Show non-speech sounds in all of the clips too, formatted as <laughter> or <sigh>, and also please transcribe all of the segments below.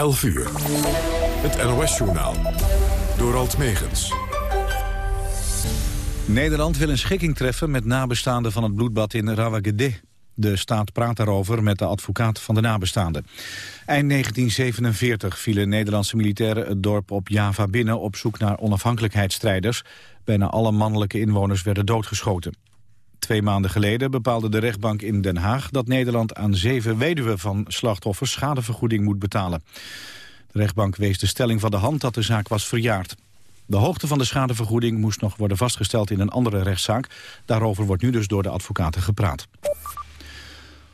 11 uur. Het NOS-journaal. Door Alt Megens. Nederland wil een schikking treffen met nabestaanden van het bloedbad in Rawagede. De staat praat daarover met de advocaat van de nabestaanden. Eind 1947 vielen Nederlandse militairen het dorp op Java binnen... op zoek naar onafhankelijkheidsstrijders. Bijna alle mannelijke inwoners werden doodgeschoten. Twee maanden geleden bepaalde de rechtbank in Den Haag... dat Nederland aan zeven weduwen van slachtoffers schadevergoeding moet betalen. De rechtbank wees de stelling van de hand dat de zaak was verjaard. De hoogte van de schadevergoeding moest nog worden vastgesteld in een andere rechtszaak. Daarover wordt nu dus door de advocaten gepraat.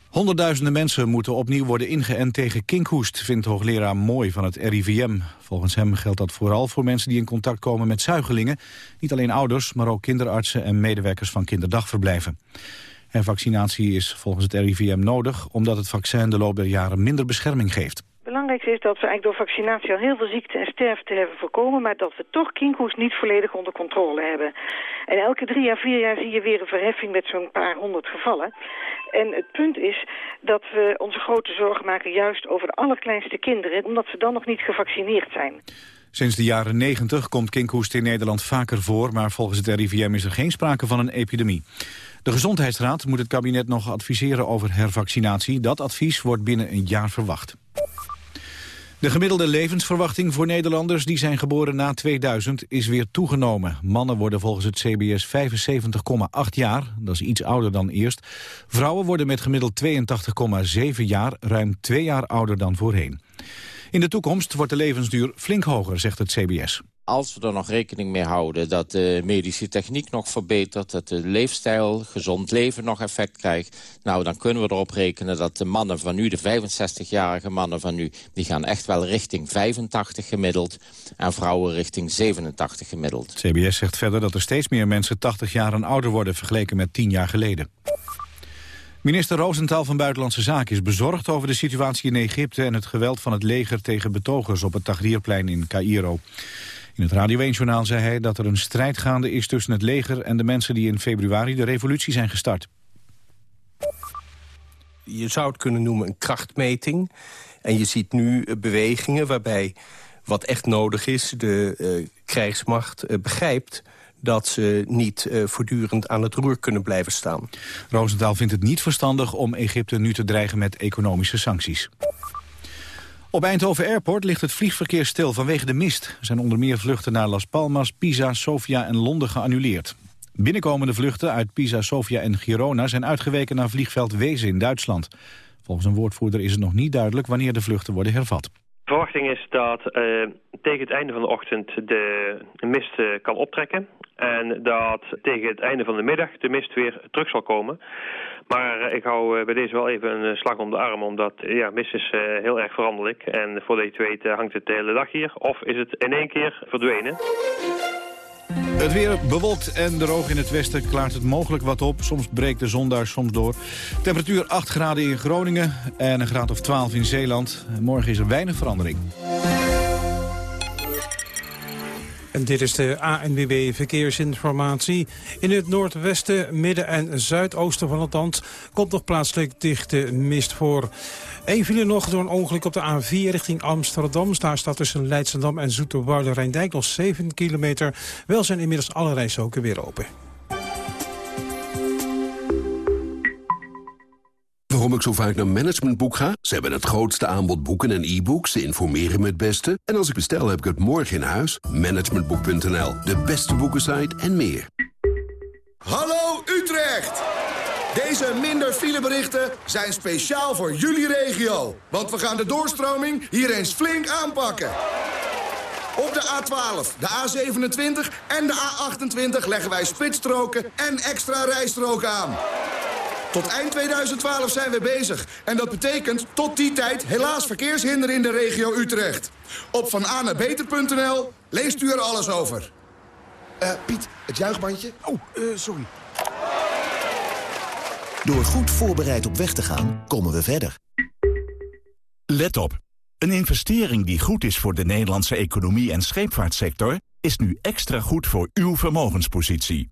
Honderdduizenden mensen moeten opnieuw worden ingeënt tegen kinkhoest, vindt hoogleraar Mooi van het RIVM. Volgens hem geldt dat vooral voor mensen die in contact komen met zuigelingen. Niet alleen ouders, maar ook kinderartsen en medewerkers van kinderdagverblijven. En vaccinatie is volgens het RIVM nodig, omdat het vaccin de loop der jaren minder bescherming geeft belangrijkste is dat we eigenlijk door vaccinatie al heel veel ziekte en sterfte hebben voorkomen, maar dat we toch kinkhoest niet volledig onder controle hebben. En elke drie jaar, vier jaar zie je weer een verheffing met zo'n paar honderd gevallen. En het punt is dat we onze grote zorgen maken juist over de allerkleinste kinderen, omdat ze dan nog niet gevaccineerd zijn. Sinds de jaren 90 komt kinkhoest in Nederland vaker voor... maar volgens het RIVM is er geen sprake van een epidemie. De Gezondheidsraad moet het kabinet nog adviseren over hervaccinatie. Dat advies wordt binnen een jaar verwacht. De gemiddelde levensverwachting voor Nederlanders die zijn geboren na 2000 is weer toegenomen. Mannen worden volgens het CBS 75,8 jaar, dat is iets ouder dan eerst. Vrouwen worden met gemiddeld 82,7 jaar ruim twee jaar ouder dan voorheen. In de toekomst wordt de levensduur flink hoger, zegt het CBS als we er nog rekening mee houden dat de medische techniek nog verbetert... dat de leefstijl, gezond leven nog effect krijgt... nou, dan kunnen we erop rekenen dat de mannen van nu, de 65-jarige mannen van nu... die gaan echt wel richting 85 gemiddeld en vrouwen richting 87 gemiddeld. CBS zegt verder dat er steeds meer mensen 80 jaar en ouder worden... vergeleken met 10 jaar geleden. Minister Roosentaal van Buitenlandse Zaken is bezorgd over de situatie in Egypte... en het geweld van het leger tegen betogers op het Tahrirplein in Cairo. In het Radio 1-journaal zei hij dat er een strijd gaande is tussen het leger en de mensen die in februari de revolutie zijn gestart. Je zou het kunnen noemen een krachtmeting. En je ziet nu eh, bewegingen waarbij wat echt nodig is, de uh, krijgsmacht uh, begrijpt dat ze niet uh, voortdurend aan het roer kunnen blijven staan. Roosentaal vindt het niet verstandig om Egypte nu te dreigen met economische sancties. Op Eindhoven Airport ligt het vliegverkeer stil vanwege de mist. Er zijn onder meer vluchten naar Las Palmas, Pisa, Sofia en Londen geannuleerd. Binnenkomende vluchten uit Pisa, Sofia en Girona zijn uitgeweken naar vliegveld Wezen in Duitsland. Volgens een woordvoerder is het nog niet duidelijk wanneer de vluchten worden hervat. De verwachting is dat uh, tegen het einde van de ochtend de mist uh, kan optrekken. En dat tegen het einde van de middag de mist weer terug zal komen. Maar eh, ik hou eh, bij deze wel even een eh, slag om de arm, omdat ja, mis is heel erg veranderlijk. En voordat je het weet hangt het de hele dag hier. Of is het in één keer verdwenen. Het weer bewolkt en droog in het westen klaart het mogelijk wat op. Soms breekt de zon daar soms door. Temperatuur 8 graden in Groningen en een graad of 12 in Zeeland. Morgen is er weinig verandering. En dit is de ANWB Verkeersinformatie. In het noordwesten, midden en zuidoosten van het land... komt nog plaatselijk dichte mist voor. Eén file nog door een ongeluk op de A4 richting Amsterdam. Daar staat tussen Leidschendam en Zoeterwoude Rijndijk nog 7 kilometer. Wel zijn inmiddels alle rijstroken weer open. Waarom ik zo vaak naar Managementboek ga? Ze hebben het grootste aanbod boeken en e-books. Ze informeren me het beste. En als ik bestel, heb ik het morgen in huis. Managementboek.nl, de beste boekensite en meer. Hallo Utrecht! Deze minder fileberichten zijn speciaal voor jullie regio. Want we gaan de doorstroming hier eens flink aanpakken. Op de A12, de A27 en de A28 leggen wij spitsstroken en extra rijstroken aan. Tot eind 2012 zijn we bezig. En dat betekent tot die tijd helaas verkeershinder in de regio Utrecht. Op vananabeter.nl leest u er alles over. Uh, Piet, het juichbandje. Oh, uh, sorry. Door goed voorbereid op weg te gaan, komen we verder. Let op. Een investering die goed is voor de Nederlandse economie en scheepvaartsector... is nu extra goed voor uw vermogenspositie.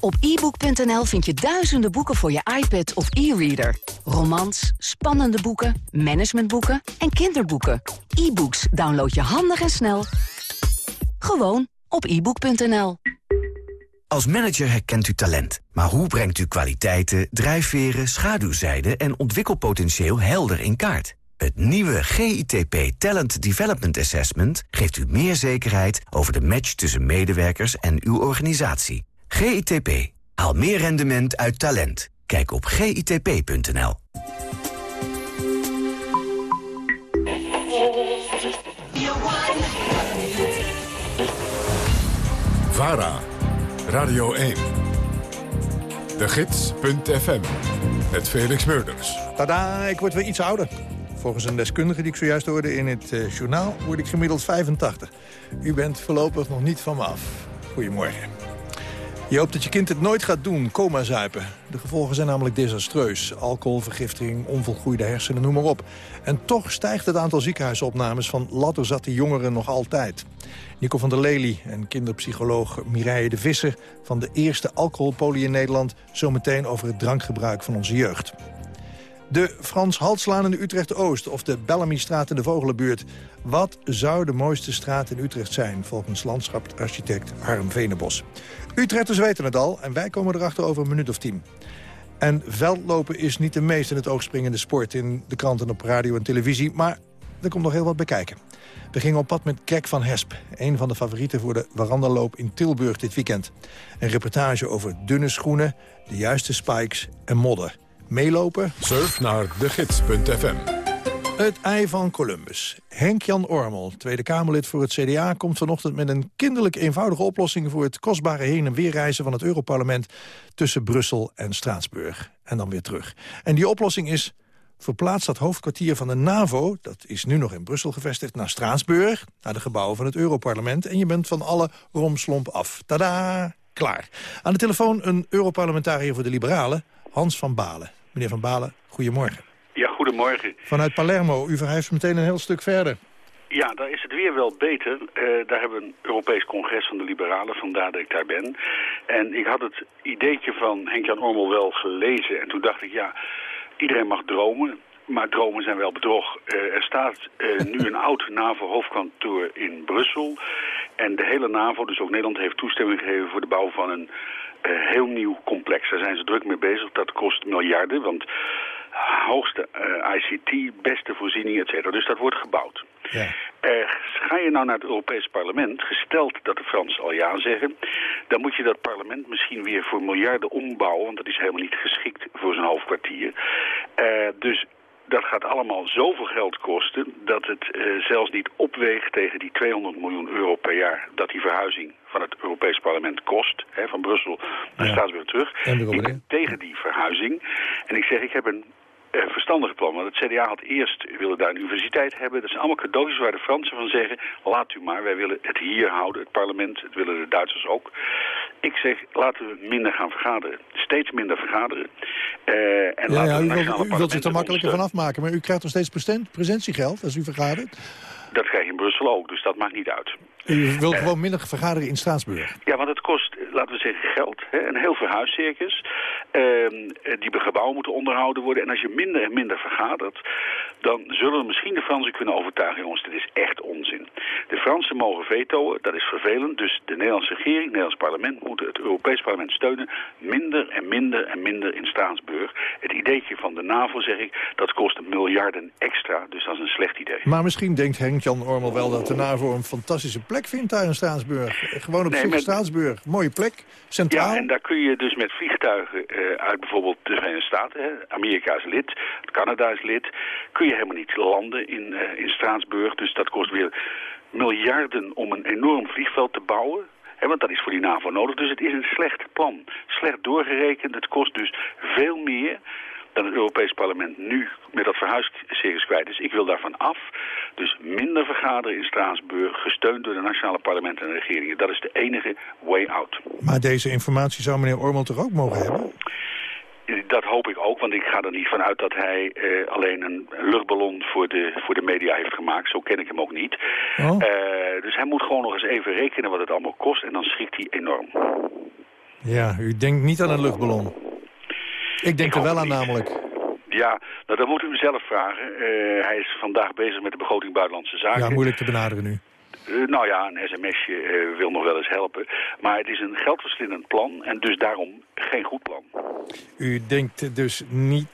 Op ebook.nl vind je duizenden boeken voor je iPad of e-reader. Romans, spannende boeken, managementboeken en kinderboeken. E-books download je handig en snel. Gewoon op ebook.nl. Als manager herkent u talent. Maar hoe brengt u kwaliteiten, drijfveren, schaduwzijden en ontwikkelpotentieel helder in kaart? Het nieuwe GITP Talent Development Assessment geeft u meer zekerheid over de match tussen medewerkers en uw organisatie. GITP. Haal meer rendement uit talent. Kijk op gitp.nl. VARA, Radio 1. De Gids.fm, met Felix Meurders. Tada, ik word weer iets ouder. Volgens een deskundige die ik zojuist hoorde in het uh, journaal... word ik gemiddeld 85. U bent voorlopig nog niet van me af. Goedemorgen. Je hoopt dat je kind het nooit gaat doen, coma zuipen. De gevolgen zijn namelijk desastreus. Alcohol, vergiftiging, onvolgroeide hersenen, noem maar op. En toch stijgt het aantal ziekenhuisopnames van latterzatte jongeren nog altijd. Nico van der Lely en kinderpsycholoog Mireille de Visser... van de eerste alcoholpolie in Nederland... zometeen over het drankgebruik van onze jeugd. De Frans Haltslaan in de Utrecht-Oost of de Bellamystraat in de Vogelenbuurt. Wat zou de mooiste straat in Utrecht zijn, volgens landschapsarchitect Harm Venebos? Utrechters weten het al en wij komen erachter over een minuut of tien. En veldlopen is niet de meest in het oog springende sport in de kranten op radio en televisie, maar er komt nog heel wat bij kijken. We gingen op pad met Greg van Hesp, een van de favorieten voor de warandaloop in Tilburg dit weekend. Een reportage over dunne schoenen, de juiste spikes en modder. Meelopen? Surf naar degids.fm. Het ei van Columbus. Henk-Jan Ormel, Tweede Kamerlid voor het CDA... komt vanochtend met een kinderlijk eenvoudige oplossing... voor het kostbare heen- en weerreizen van het Europarlement... tussen Brussel en Straatsburg. En dan weer terug. En die oplossing is... verplaats dat hoofdkwartier van de NAVO... dat is nu nog in Brussel gevestigd, naar Straatsburg... naar de gebouwen van het Europarlement... en je bent van alle romslomp af. Tada! Klaar. Aan de telefoon een Europarlementariër voor de Liberalen... Hans van Balen. Meneer Van Balen, goedemorgen. Ja, goedemorgen. Vanuit Palermo, u verhuist meteen een heel stuk verder. Ja, daar is het weer wel beter. Uh, daar hebben we een Europees congres van de liberalen, vandaar dat ik daar ben. En ik had het ideetje van Henk-Jan Ormel wel gelezen. En toen dacht ik, ja, iedereen mag dromen. Maar dromen zijn wel bedrog. Uh, er staat uh, nu een oud NAVO-hoofdkantoor in Brussel. En de hele NAVO, dus ook Nederland, heeft toestemming gegeven voor de bouw van een heel nieuw complex. Daar zijn ze druk mee bezig. Dat kost miljarden, want hoogste uh, ICT, beste voorzieningen, et cetera. Dus dat wordt gebouwd. Ja. Uh, ga je nou naar het Europees Parlement, gesteld dat de Fransen al ja zeggen... dan moet je dat parlement misschien weer voor miljarden ombouwen... want dat is helemaal niet geschikt voor zo'n hoofdkwartier. Uh, dus dat gaat allemaal zoveel geld kosten dat het uh, zelfs niet opweegt tegen die 200 miljoen euro per jaar dat die verhuizing van het Europees Parlement kost, hè, van Brussel naar ja. Straatsburg terug. Ik ben tegen die verhuizing. En ik zeg, ik heb een uh, verstandige plan. Want het CDA had eerst, willen daar een universiteit hebben. Dat zijn allemaal cadeautjes waar de Fransen van zeggen... laat u maar, wij willen het hier houden, het parlement. Het willen de Duitsers ook. Ik zeg, laten we minder gaan vergaderen. Steeds minder vergaderen. Uh, en ja, ja, u, wilt, u wilt zich er makkelijker van afmaken. Maar u krijgt nog steeds presentiegeld als u vergadert? Dat krijg je in Brussel ook, dus dat maakt niet uit. U wilt uh, gewoon minder vergaderen in Straatsburg? Ja, want het kost, laten we zeggen, geld. Hè? Een heel verhuiscircus. Uh, die gebouwen moeten onderhouden worden. En als je minder en minder vergadert, dan zullen we misschien de Fransen kunnen overtuigen. Jongens, dit is echt onzin. De Fransen mogen vetoen, dat is vervelend. Dus de Nederlandse regering, het Nederlands parlement moeten het Europees parlement steunen. Minder en minder en minder in Straatsburg. Het ideetje van de NAVO, zeg ik, dat kost miljarden extra. Dus dat is een slecht idee. Maar misschien denkt Henk-Jan Ormel wel dat de NAVO een fantastische plek vindt daar in Straatsburg. Gewoon op nee, zich met... Straatsburg. Mooie plek, centraal. Ja, en daar kun je dus met vliegtuigen uh, uit bijvoorbeeld de Verenigde Staten... Hè, Amerika is lid, Canada is lid... kun je helemaal niet landen in, uh, in Straatsburg. Dus dat kost weer miljarden om een enorm vliegveld te bouwen... He, want dat is voor die NAVO nodig. Dus het is een slecht plan. Slecht doorgerekend. Het kost dus veel meer dat het Europees Parlement nu met dat verhuiscircus kwijt is. Ik wil daarvan af. Dus minder vergaderen in Straatsburg, gesteund door de nationale parlementen en regeringen. Dat is de enige way out. Maar deze informatie zou meneer Ormel toch ook mogen hebben? Dat hoop ik ook, want ik ga er niet van uit dat hij uh, alleen een luchtballon voor de, voor de media heeft gemaakt. Zo ken ik hem ook niet. Oh. Uh, dus hij moet gewoon nog eens even rekenen wat het allemaal kost en dan schrikt hij enorm. Ja, u denkt niet aan een luchtballon. Ik denk er wel aan namelijk. Ja, nou, dat moet u zelf vragen. Uh, hij is vandaag bezig met de begroting Buitenlandse Zaken. Ja, moeilijk te benaderen nu. Uh, nou ja, een sms'je uh, wil nog wel eens helpen. Maar het is een geldverslindend plan en dus daarom geen goed plan. U denkt dus niet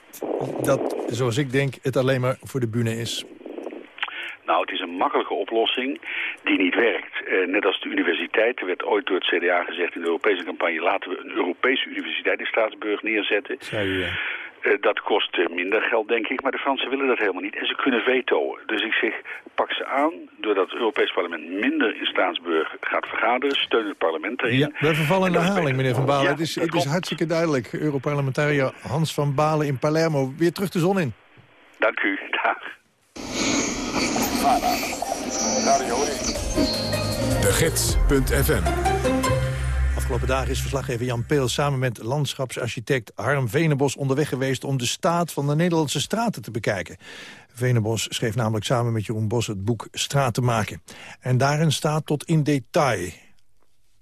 dat, zoals ik denk, het alleen maar voor de bühne is? Nou, het is een makkelijke oplossing die niet werkt. Uh, net als de universiteit. Er werd ooit door het CDA gezegd in de Europese campagne... laten we een Europese universiteit in Straatsburg neerzetten. Ja. Uh, dat kost uh, minder geld, denk ik. Maar de Fransen willen dat helemaal niet. En ze kunnen vetoen. Dus ik zeg, pak ze aan. Doordat het Europees Parlement minder in Straatsburg gaat vergaderen. Steun het parlement erin. Ja, we vervallen in de herhaling, meneer Van Balen. Ja, het is, het is hartstikke duidelijk. Europarlementariër Hans van Balen in Palermo. Weer terug de zon in. Dank u. <laughs> Dag. De Gids.fm Afgelopen dagen is verslaggever Jan Peel samen met landschapsarchitect Harm Venebos onderweg geweest om de staat van de Nederlandse straten te bekijken. Venebos schreef namelijk samen met Jeroen Bos het boek Straten maken. En daarin staat tot in detail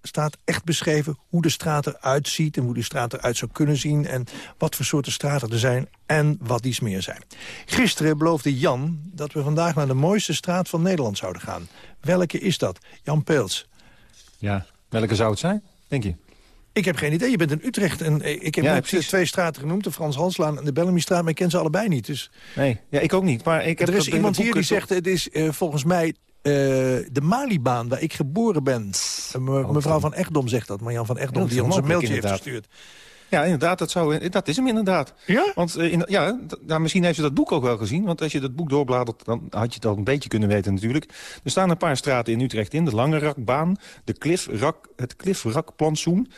staat echt beschreven hoe de straat eruit ziet... en hoe die straat eruit zou kunnen zien... en wat voor soorten straten er zijn en wat die meer zijn. Gisteren beloofde Jan dat we vandaag naar de mooiste straat van Nederland zouden gaan. Welke is dat? Jan Peels. Ja, welke zou het zijn, denk je? Ik heb geen idee. Je bent in Utrecht en eh, ik heb ja, net twee straten genoemd. De Frans Halslaan en de Bellamystraat, maar ik ken ze allebei niet. Dus... Nee, ja, ik ook niet. Maar ik heb er is iemand hier die zegt, het is uh, volgens mij uh, de Malibaan, waar ik geboren ben. Uh, mevrouw van Echtdom zegt dat. Marjan van Echtdom, die ons een mailtje heeft gestuurd. Ja, inderdaad, dat, zou, dat is hem inderdaad. Ja? Want uh, in, ja, nou, misschien heeft ze dat boek ook wel gezien. Want als je dat boek doorbladert, dan had je het al een beetje kunnen weten natuurlijk. Er staan een paar straten in Utrecht in. De Lange Rakbaan, de Cliff Rak, het Cliff Rakplantsoen.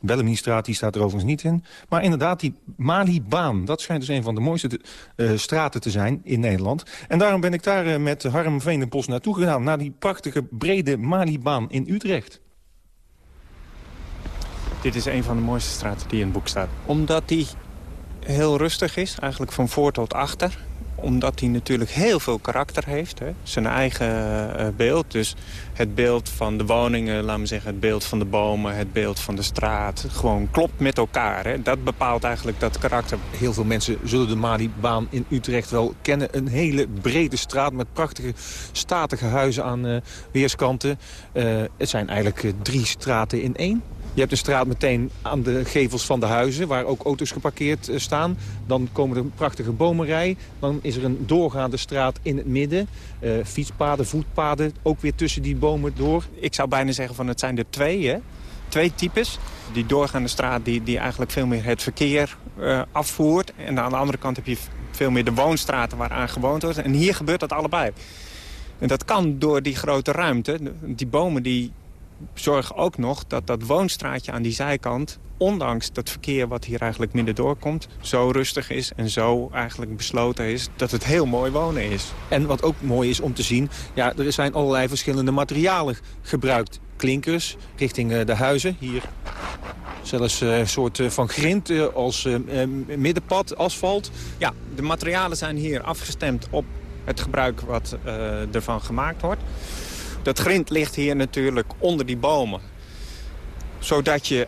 Bellamystraat die staat er overigens niet in. Maar inderdaad, die Malibaan, dat schijnt dus een van de mooiste te, uh, straten te zijn in Nederland. En daarom ben ik daar uh, met Harm Veenenbos naartoe gegaan. Naar die prachtige brede Malibaan in Utrecht. Dit is een van de mooiste straten die in het boek staat. Omdat die heel rustig is, eigenlijk van voor tot achter omdat hij natuurlijk heel veel karakter heeft. Hè? Zijn eigen uh, beeld. Dus het beeld van de woningen, laten we zeggen, het beeld van de bomen, het beeld van de straat. Gewoon klopt met elkaar. Hè? Dat bepaalt eigenlijk dat karakter. Heel veel mensen zullen de Malibaan in Utrecht wel kennen. Een hele brede straat met prachtige statige huizen aan uh, weerskanten. Uh, het zijn eigenlijk drie straten in één. Je hebt een straat meteen aan de gevels van de huizen... waar ook auto's geparkeerd staan. Dan komen er een prachtige bomenrij. Dan is er een doorgaande straat in het midden. Uh, fietspaden, voetpaden, ook weer tussen die bomen door. Ik zou bijna zeggen van het zijn er twee, hè? Twee types. Die doorgaande straat die, die eigenlijk veel meer het verkeer uh, afvoert. En aan de andere kant heb je veel meer de woonstraten waaraan gewoond wordt. En hier gebeurt dat allebei. En dat kan door die grote ruimte. Die bomen die zorgen ook nog dat dat woonstraatje aan die zijkant... ondanks dat verkeer wat hier eigenlijk minder doorkomt... zo rustig is en zo eigenlijk besloten is dat het heel mooi wonen is. En wat ook mooi is om te zien... ja, er zijn allerlei verschillende materialen gebruikt. Klinkers richting de huizen. Hier zelfs een soort van grind als middenpad, asfalt. Ja, de materialen zijn hier afgestemd op het gebruik wat ervan gemaakt wordt. Dat grind ligt hier natuurlijk onder die bomen. Zodat je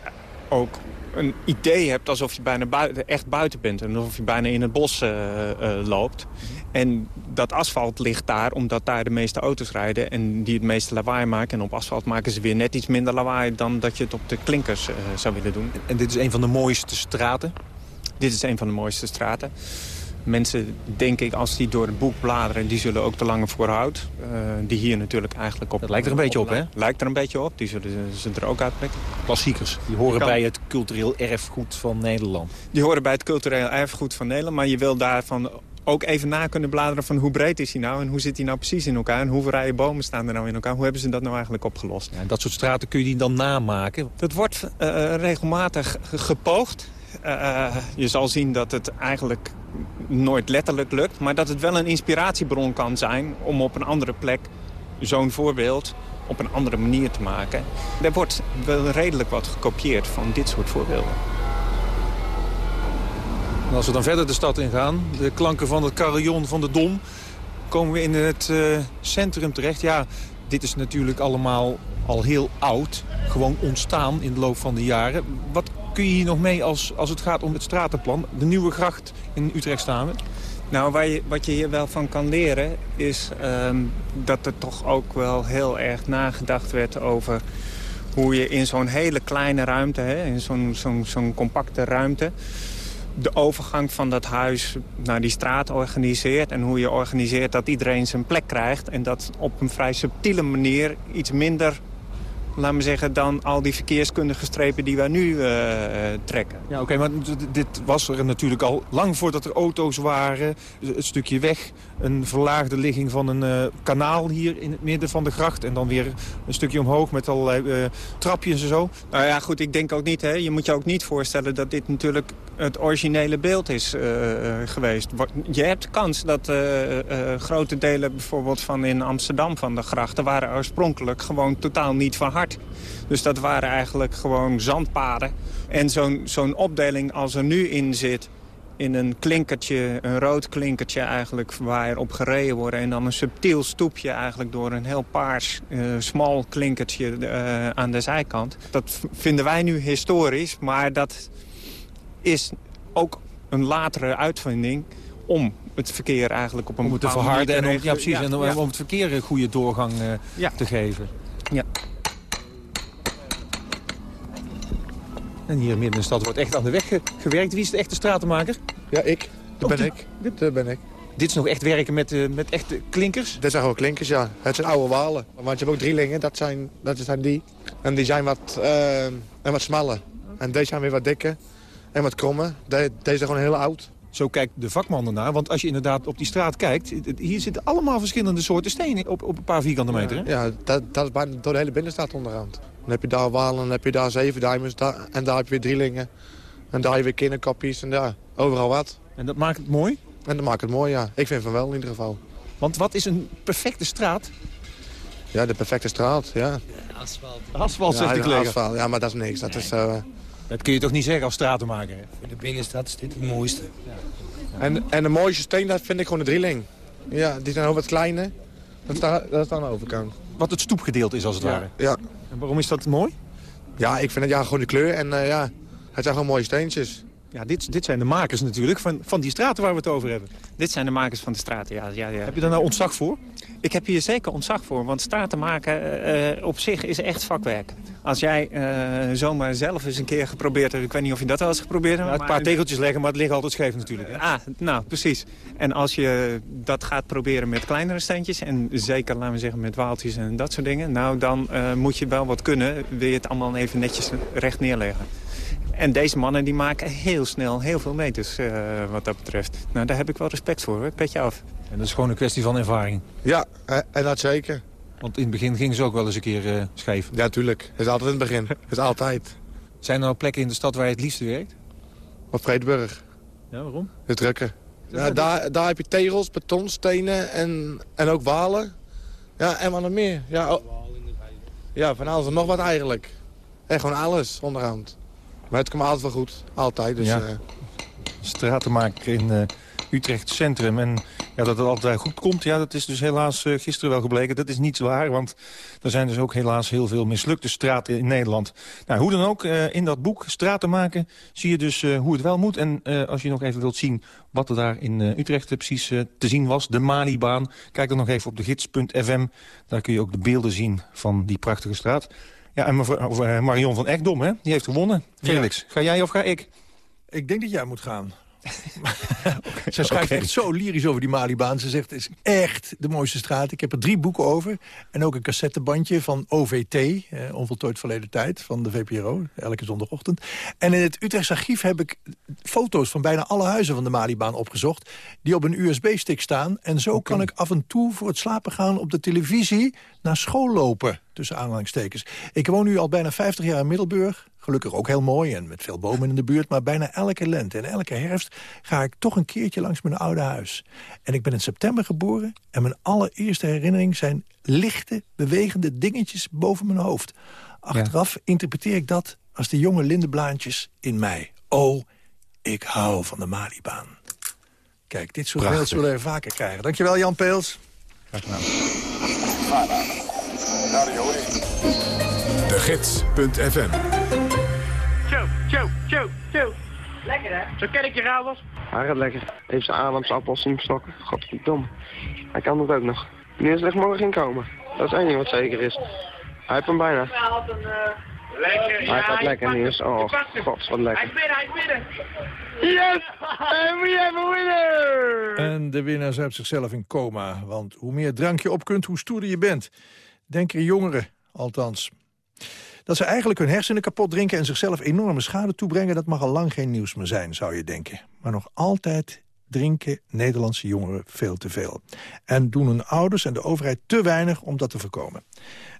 ook een idee hebt alsof je bijna buiten, echt buiten bent. En alsof je bijna in het bos uh, uh, loopt. En dat asfalt ligt daar omdat daar de meeste auto's rijden... en die het meeste lawaai maken. En op asfalt maken ze weer net iets minder lawaai... dan dat je het op de klinkers uh, zou willen doen. En dit is een van de mooiste straten? Dit is een van de mooiste straten mensen, denk ik, als die door het boek bladeren... die zullen ook de lange voorhoud, uh, die hier natuurlijk eigenlijk op... Dat lijkt er een beetje op, hè? Lijkt er een beetje op, die zullen ze er ook uitprikken. Klassiekers, die horen bij het cultureel erfgoed van Nederland. Die horen bij het cultureel erfgoed van Nederland, maar je wil daarvan ook even na kunnen bladeren van hoe breed is hij nou... en hoe zit hij nou precies in elkaar en hoeveel rijen bomen staan er nou in elkaar. Hoe hebben ze dat nou eigenlijk opgelost? Ja, dat soort straten kun je die dan namaken? Dat wordt uh, regelmatig gepoogd. Uh, je zal zien dat het eigenlijk nooit letterlijk lukt... maar dat het wel een inspiratiebron kan zijn om op een andere plek zo'n voorbeeld op een andere manier te maken. Er wordt wel redelijk wat gekopieerd van dit soort voorbeelden. En als we dan verder de stad ingaan, de klanken van het carillon van de Dom... komen we in het uh, centrum terecht. Ja, dit is natuurlijk allemaal al heel oud. Gewoon ontstaan in de loop van de jaren. Wat kun je hier nog mee als, als het gaat om het stratenplan? De nieuwe gracht in Utrecht staan. Nou, waar je, wat je hier wel van kan leren is um, dat er toch ook wel heel erg nagedacht werd over hoe je in zo'n hele kleine ruimte, hè, in zo'n zo'n zo'n compacte ruimte, de overgang van dat huis naar die straat organiseert... en hoe je organiseert dat iedereen zijn plek krijgt... en dat op een vrij subtiele manier iets minder laat me zeggen, dan al die verkeerskundige strepen die wij nu uh, trekken. Ja, oké, maar dit was er natuurlijk al lang voordat er auto's waren. Het stukje weg, een verlaagde ligging van een uh, kanaal hier in het midden van de gracht. En dan weer een stukje omhoog met allerlei uh, trapjes en zo. Nou ja, goed, ik denk ook niet, hè. Je moet je ook niet voorstellen dat dit natuurlijk het originele beeld is geweest. Je hebt kans dat grote delen bijvoorbeeld van in Amsterdam van de grachten... waren oorspronkelijk gewoon totaal niet van Dus dat waren eigenlijk gewoon zandpaden. En zo'n zo'n opdeling als er nu in zit in een klinkertje, een rood klinkertje eigenlijk, waar op gereden wordt. En dan een subtiel stoepje eigenlijk door een heel paars, uh, smal klinkertje uh, aan de zijkant. Dat vinden wij nu historisch, maar dat is ook een latere uitvinding om het verkeer eigenlijk op een om te verharden en om, ja, precies, en om, om het verkeer een goede doorgang uh, ja. te geven. Ja. En hier midden in de stad wordt echt aan de weg gewerkt. Wie is de echte stratenmaker? Ja, ik. Dat ben ik. Dat ben ik. Dit is nog echt werken met, uh, met echte klinkers? Dit zijn gewoon klinkers, ja. Het zijn oude walen. Want je hebt ook drielingen, dat zijn, dat zijn die. En die zijn wat, uh, en wat smaller. En deze zijn weer wat dikker en wat krommer. De, deze zijn gewoon heel oud. Zo kijkt de vakman ernaar. Want als je inderdaad op die straat kijkt... hier zitten allemaal verschillende soorten stenen op, op een paar vierkante meter. Hè? Ja, dat, dat is bijna door de hele binnenstad onderhand. Dan heb je daar walen, dan heb je daar zeven diamonds daar, en daar heb je weer drielingen. En daar heb je weer kinderkapjes en ja, overal wat. En dat maakt het mooi? En dat maakt het mooi, ja. Ik vind van wel in ieder geval. Want wat is een perfecte straat? Ja, de perfecte straat, ja. ja asfalt. Asfalt, zegt de collega. Asfalt, ja, maar dat is niks. Dat, is, uh... dat kun je toch niet zeggen als stratenmaker? Voor de binnenstad is dit het mooiste. Ja. En, en de mooiste steen, dat vind ik gewoon de drieling. Ja, die zijn ook wat kleiner. Dat staat, dat aan de overkant. Wat het stoepgedeelte is, als het ja. ware. Ja. En waarom is dat mooi? Ja, ik vind het ja, gewoon de kleur en uh, ja, het zijn gewoon mooie steentjes. Ja, dit, dit zijn de makers natuurlijk van, van die straten waar we het over hebben. Dit zijn de makers van de straten, ja. ja, ja. Heb je daar nou ontzag voor? Ik heb hier zeker ontzag voor, want straten maken uh, op zich is echt vakwerk. Als jij uh, zomaar zelf eens een keer geprobeerd hebt... ik weet niet of je dat wel eens geprobeerd hebt. Een paar tegeltjes leggen, maar het ligt altijd scheef natuurlijk. Hè? Ah, nou, precies. En als je dat gaat proberen met kleinere steentjes... en zeker, laten we zeggen, met waaltjes en dat soort dingen... nou, dan uh, moet je wel wat kunnen. Wil je het allemaal even netjes recht neerleggen. En deze mannen die maken heel snel heel veel meters uh, wat dat betreft. Nou, daar heb ik wel respect voor, hoor. petje af. En dat is gewoon een kwestie van ervaring? Ja, en dat zeker. Want in het begin gingen ze ook wel eens een keer uh, scheef. Ja, tuurlijk. Dat is altijd in het begin. Dat is altijd. Zijn er nou plekken in de stad waar je het liefste werkt? Op Vredeburg. Ja, waarom? Het drukken. Ja, daar, daar heb je tegels, betonstenen en, en ook walen. Ja, en wat nog meer. Ja, oh. ja, van alles en nog wat eigenlijk. En gewoon alles onderhand. Maar het komt altijd wel goed. Altijd. Dus, ja. Uh... Stratenmaker in uh, Utrecht Centrum. En ja, dat het altijd goed komt, ja, dat is dus helaas uh, gisteren wel gebleken. Dat is niet waar, want er zijn dus ook helaas heel veel mislukte straten in Nederland. Nou, hoe dan ook, in dat boek Straten maken zie je dus hoe het wel moet. En als je nog even wilt zien wat er daar in Utrecht precies te zien was, de Malibaan. Kijk dan nog even op de gids.fm. Daar kun je ook de beelden zien van die prachtige straat. Ja, en mevrouw Marion van Ekdom, hè? die heeft gewonnen. Felix, ja. ga jij of ga ik? Ik denk dat jij moet gaan. <laughs> okay, Zij schrijft okay. echt zo lyrisch over die Malibaan. Ze zegt, het is echt de mooiste straat. Ik heb er drie boeken over. En ook een cassettebandje van OVT, eh, Onvoltooid Verleden Tijd, van de VPRO. Elke zondagochtend. En in het Utrechts archief heb ik foto's van bijna alle huizen van de Malibaan opgezocht. Die op een USB-stick staan. En zo okay. kan ik af en toe voor het slapen gaan op de televisie naar school lopen, tussen aanhalingstekens. Ik woon nu al bijna 50 jaar in Middelburg. Gelukkig ook heel mooi en met veel bomen in de buurt. Maar bijna elke lente en elke herfst ga ik toch een keertje langs mijn oude huis. En ik ben in september geboren en mijn allereerste herinnering zijn lichte, bewegende dingetjes boven mijn hoofd. Achteraf interpreteer ik dat als de jonge lindeblaantjes in mij. Oh, ik hou van de Malibaan. Kijk, dit soort beelden zullen we vaker krijgen. Dankjewel, Jan Peels. Graag gedaan. De Gids.fm Lekker hè? Zo ken ik je was. Hij gaat lekker. Heeft zijn Adams appels in stokken. Godverdomme. Hij kan het ook nog. Niels ligt morgen in komen. Dat is één ding wat zeker is. Hij heeft hem bijna. Lekker, Hij gaat lekker, Niels. Oh, god, wat lekker. Hij is binnen, hij is binnen. Yes! And we have a winner! En de winnaar zuipt zichzelf in coma. Want hoe meer drank je op kunt, hoe stoerder je bent. Denken jongeren, althans. Dat ze eigenlijk hun hersenen kapot drinken en zichzelf enorme schade toebrengen... dat mag al lang geen nieuws meer zijn, zou je denken. Maar nog altijd drinken Nederlandse jongeren veel te veel. En doen hun ouders en de overheid te weinig om dat te voorkomen.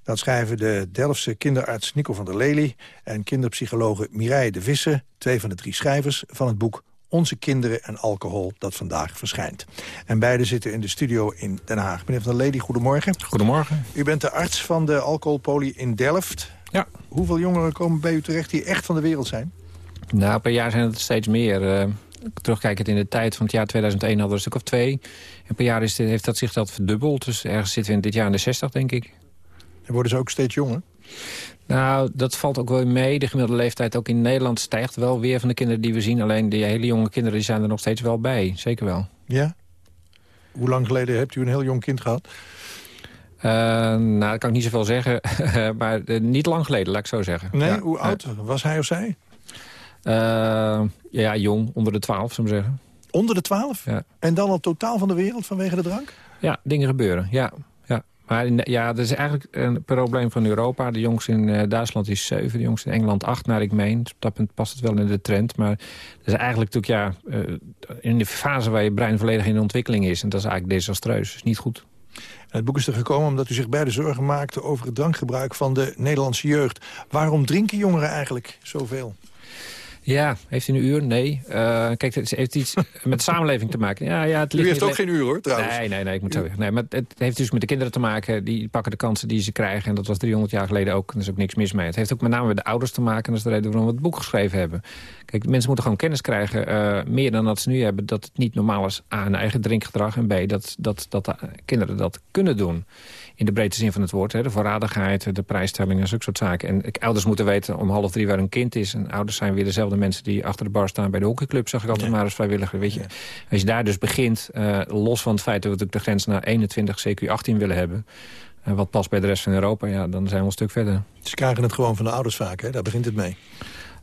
Dat schrijven de Delftse kinderarts Nico van der Lely... en kinderpsychologe Mireille de Visse, twee van de drie schrijvers van het boek onze kinderen en alcohol dat vandaag verschijnt. En beide zitten in de studio in Den Haag. Meneer Van der Lely, goedemorgen. Goedemorgen. U bent de arts van de alcoholpolie in Delft. Ja. Hoeveel jongeren komen bij u terecht die echt van de wereld zijn? Nou, per jaar zijn het steeds meer. Uh, terugkijkend in de tijd van het jaar 2001 hadden we een stuk of twee. En per jaar is heeft dat zich dat verdubbeld. Dus ergens zitten we in dit jaar in de 60, denk ik. En worden ze ook steeds jonger? Nou, dat valt ook wel mee. De gemiddelde leeftijd ook in Nederland stijgt wel weer van de kinderen die we zien. Alleen die hele jonge kinderen die zijn er nog steeds wel bij. Zeker wel. Ja? Hoe lang geleden hebt u een heel jong kind gehad? Uh, nou, dat kan ik niet zoveel zeggen. <laughs> maar uh, niet lang geleden, laat ik zo zeggen. Nee, ja. hoe oud was hij of zij? Uh, ja, jong, onder de twaalf, zou ik zeggen. Onder de twaalf? Ja. En dan al totaal van de wereld vanwege de drank? Ja, dingen gebeuren, ja. ja. Maar in, ja, dat is eigenlijk een probleem van Europa. De jongste in uh, Duitsland is 7, de jongste in Engeland 8 naar ik meen. Op dat punt past het wel in de trend. Maar dat is eigenlijk natuurlijk ja, uh, in de fase waar je brein volledig in ontwikkeling is. En dat is eigenlijk desastreus. Dat is niet goed. En het boek is er gekomen omdat u zich beide zorgen maakte over het drankgebruik van de Nederlandse jeugd. Waarom drinken jongeren eigenlijk zoveel? Ja, heeft hij een uur? Nee. Uh, kijk, het heeft iets <laughs> met de samenleving te maken. Ja, ja, het ligt U heeft ook geen uur, hoor, trouwens. Nee, nee, nee, ik moet zo Nee, maar het heeft dus met de kinderen te maken. Die pakken de kansen die ze krijgen. En dat was 300 jaar geleden ook. En er is ook niks mis mee. Het heeft ook met name met de ouders te maken. En dat is de reden waarom we het boek geschreven hebben. Kijk, mensen moeten gewoon kennis krijgen. Uh, meer dan dat ze nu hebben. Dat het niet normaal is. A, een eigen drinkgedrag. En B, dat, dat, dat de kinderen dat kunnen doen in de breedste zin van het woord. Hè, de voorradigheid, de prijsstellingen, zulke soort zaken. En ouders moeten weten om half drie waar een kind is. En ouders zijn weer dezelfde mensen die achter de bar staan bij de hockeyclub, zeg ik altijd maar als vrijwilliger. Weet je. Als je daar dus begint, uh, los van het feit dat we natuurlijk de grens naar 21, CQ 18 willen hebben... Uh, wat past bij de rest van Europa, ja, dan zijn we een stuk verder. Ze krijgen het gewoon van de ouders vaak, hè? daar begint het mee.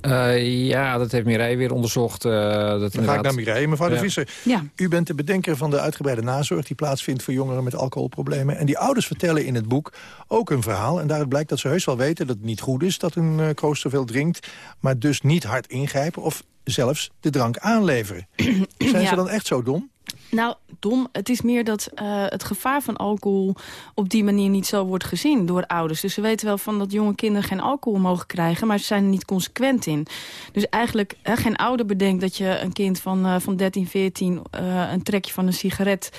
Uh, ja, dat heeft Mireille weer onderzocht. Uh, dat Dan ga ik naar Mireille. Mevrouw ja. de Visser, ja. u bent de bedenker van de uitgebreide nazorg... die plaatsvindt voor jongeren met alcoholproblemen. En die ouders vertellen in het boek ook een verhaal. En daaruit blijkt dat ze heus wel weten dat het niet goed is... dat een uh, kroost zoveel drinkt, maar dus niet hard ingrijpen... of zelfs de drank aanleveren. <clears throat> Zijn ja. ze dan echt zo dom? Nou, dom. Het is meer dat uh, het gevaar van alcohol op die manier niet zo wordt gezien door ouders. Dus ze weten wel van dat jonge kinderen geen alcohol mogen krijgen, maar ze zijn er niet consequent in. Dus eigenlijk, geen ouder bedenkt dat je een kind van, uh, van 13, 14 een trekje van een sigaret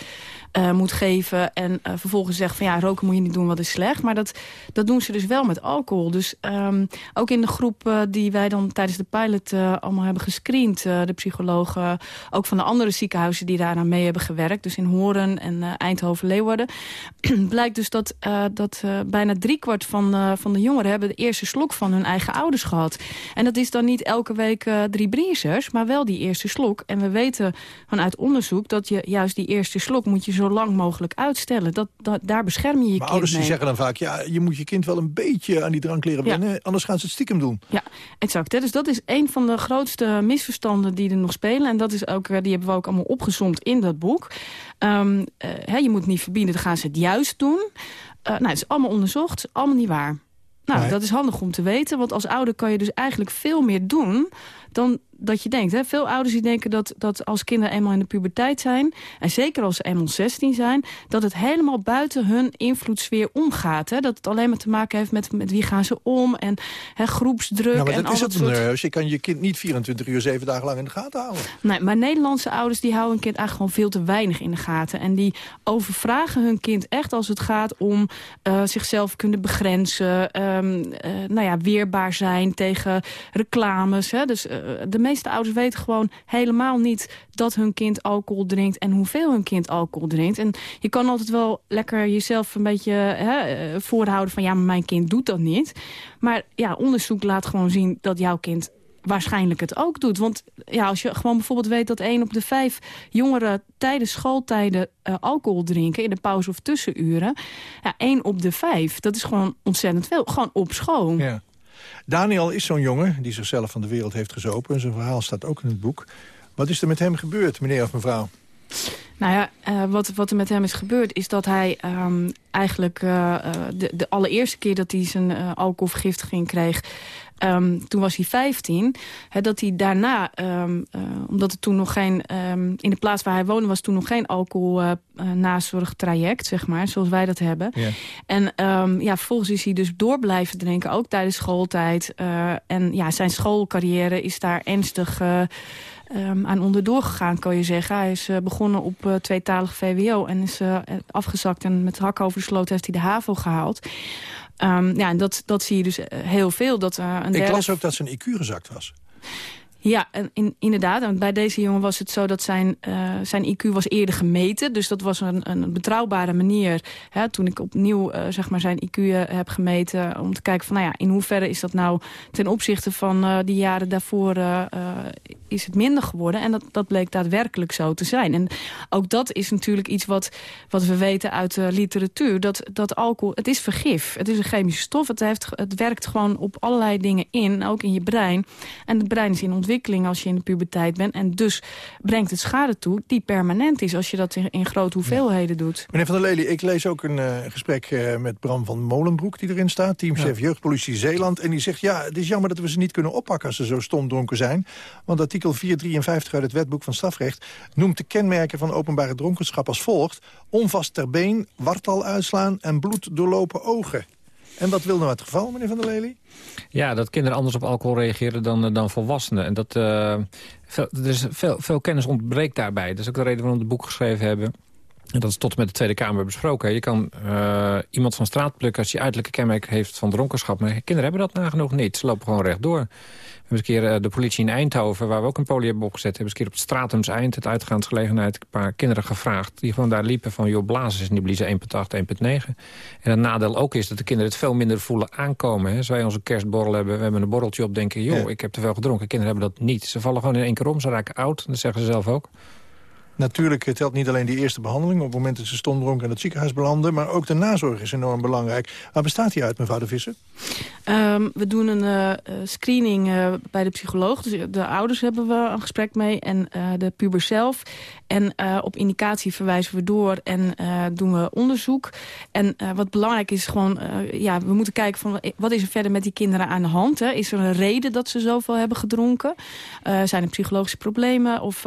uh, moet geven. En uh, vervolgens zegt van ja, roken moet je niet doen, wat is slecht. Maar dat, dat doen ze dus wel met alcohol. Dus um, ook in de groep uh, die wij dan tijdens de pilot allemaal hebben gescreend. de psychologen, ook van de andere ziekenhuizen die daaraan mee hebben gewerkt. Dus in Horen en Eindhoven, Leeuwarden. <clears throat> blijkt dus dat, dat bijna driekwart van, van de jongeren hebben de eerste slok van hun eigen ouders gehad. En dat is dan niet elke week drie briezers, maar wel die eerste slok. En we weten vanuit onderzoek dat je juist die eerste slok moet je zo lang mogelijk uitstellen. Dat, dat, daar bescherm je je maar kind ouders mee. zeggen dan vaak... ja, je moet je kind wel een beetje aan die drank leren wennen... Ja. anders gaan ze het stiekem doen. Ja, exact. Hè? Dus dat is een van de grootste misverstanden die er nog spelen. En dat is ook, die hebben we ook allemaal opgezomd in dat boek. Um, uh, hè, je moet niet verbieden, dan gaan ze het juist doen. Uh, nou, het is allemaal onderzocht, allemaal niet waar. Nou, nee. dat is handig om te weten, want als ouder kan je dus eigenlijk veel meer doen dan, dat je denkt. Hè? Veel ouders die denken dat, dat als kinderen eenmaal in de puberteit zijn... en zeker als ze eenmaal 16 zijn... dat het helemaal buiten hun invloedssfeer omgaat. Hè? Dat het alleen maar te maken heeft met, met wie gaan ze om... en hè, groepsdruk Nou, maar en dat is het soort... neus. Je kan je kind niet 24 uur, 7 dagen lang in de gaten houden. Nee, maar Nederlandse ouders die houden een kind eigenlijk gewoon veel te weinig in de gaten. En die overvragen hun kind echt als het gaat om eh, zichzelf kunnen begrenzen. ehm, eh, nou ja, weerbaar zijn tegen reclames. Hè. Dus eh, de meeste ouders weten gewoon helemaal niet dat hun kind alcohol drinkt en hoeveel hun kind alcohol drinkt. En je kan altijd wel lekker jezelf een beetje hè, eh, voorhouden van ja, maar mijn kind doet dat niet. Maar ja, onderzoek laat gewoon zien dat jouw kind waarschijnlijk het ook doet. Want ja, als je gewoon bijvoorbeeld weet dat één op de vijf jongeren tijdens schooltijden eh, alcohol drinken in de pauze of tussenuren. Ja, één op de vijf, dat is gewoon ontzettend veel. Gewoon op school. Ja. Daniel is zo'n jongen die zichzelf van de wereld heeft gezopen. En zijn verhaal staat ook in het boek. Wat is er met hem gebeurd, meneer of mevrouw? Nou ja, eh, wat, wat er met hem is gebeurd is dat hij ehm, eigenlijk eh, eh, de, de allereerste keer dat hij zijn eh, alcoholvergiftiging kreeg... ehm, toen was hij 15. Hè, dat hij daarna, ehm, eh, omdat er toen nog geen... in de plaats waar hij woonde was toen nog geen alcohol eh, nazorgtraject, zeg maar, zoals wij dat hebben. En ja, vervolgens is hij dus door blijven drinken, ook tijdens schooltijd. En ja, zijn schoolcarrière is daar ernstig eh, ehm, aan onderdoor gegaan, kan je zeggen. Hij is eh, begonnen op eh, tweetalig VWO en is eh, afgezakt. En met hak over de sloot heeft hij de HAVO gehaald. Ehm, ja, en dat, dat zie je dus heel veel. Dat, een Ik las ook dat zijn IQ gezakt was. ja, en in, inderdaad. En bij deze jongen was het zo dat zijn, zijn IQ was eerder gemeten. Dus dat was een, een betrouwbare manier. Hè, toen ik opnieuw zeg maar zijn IQ heb gemeten... om te kijken van, nou ja, in hoeverre is dat nou... ten opzichte van die jaren daarvoor is het minder geworden. En dat, dat bleek daadwerkelijk zo te zijn. En ook dat is natuurlijk iets wat, wat we weten uit de literatuur. Dat, dat alcohol, het is vergif. Het is een chemische stof. Het, heeft, het werkt gewoon op allerlei dingen in, ook in je brein. En het brein is in ontwikkeling als je in de puberteit bent. En dus brengt het schade toe die permanent is... als je dat in, in grote hoeveelheden doet. Meneer Van der Lely, ik lees ook een eh, gesprek eh, met Bram van Molenbroek die erin staat. Teamchef Jeugdpolitie Zeeland. En die zegt, ja, het is jammer dat we ze niet kunnen oppakken als ze zo stom dronken zijn. Want artikel 453 uit het wetboek van strafrecht noemt de kenmerken van openbare dronkenschap als volgt. Onvast ter been, wartal uitslaan en bloed doorlopen ogen. En wat wil nou het geval, meneer Van der Lely? Ja, dat kinderen anders op alcohol reageren dan, eh, dan volwassenen. En dat, eh, veel, er is veel, veel kennis ontbreekt daarbij. Dat is ook de reden waarom we het boek geschreven hebben. En dat is tot en met de Tweede Kamer besproken. Je kan eh, iemand van straat plukken als je uiterlijke kenmerk heeft van dronkenschap. Maar kinderen hebben dat nagenoeg niet. Ze lopen gewoon rechtdoor. We hebben eens een keer eh, de politie in Eindhoven, waar we ook een poli hebben opgezet... hebben eens een keer op het Stratums Eind, het uitgaansgelegenheid... een paar kinderen gevraagd die gewoon daar liepen van... joh, blazen is en die bliezen 1,8, 1,9. En het nadeel ook is dat de kinderen het veel minder voelen aankomen. Hè. Als wij onze kerstborrel hebben, we hebben een borreltje op... denken, joh, Ja. ik heb te veel gedronken. Kinderen hebben dat niet. Ze vallen gewoon in één keer om, ze raken oud. Dat zeggen ze zelf ook. Natuurlijk telt niet alleen die eerste behandeling... op het moment dat ze stom dronken in het ziekenhuis belanden... maar ook de nazorg is enorm belangrijk. Waar bestaat die uit, mevrouw de Visser? Ehm, we doen een eh, eh, screening eh, bij de psycholoog. Dus de ouders hebben we een gesprek mee en de puber zelf. En op indicatie verwijzen we door en doen we onderzoek. En wat belangrijk is gewoon... ja, we moeten kijken van wat is er verder met die kinderen aan de hand. Hè? Is er een reden dat ze zoveel hebben gedronken? Zijn er psychologische problemen of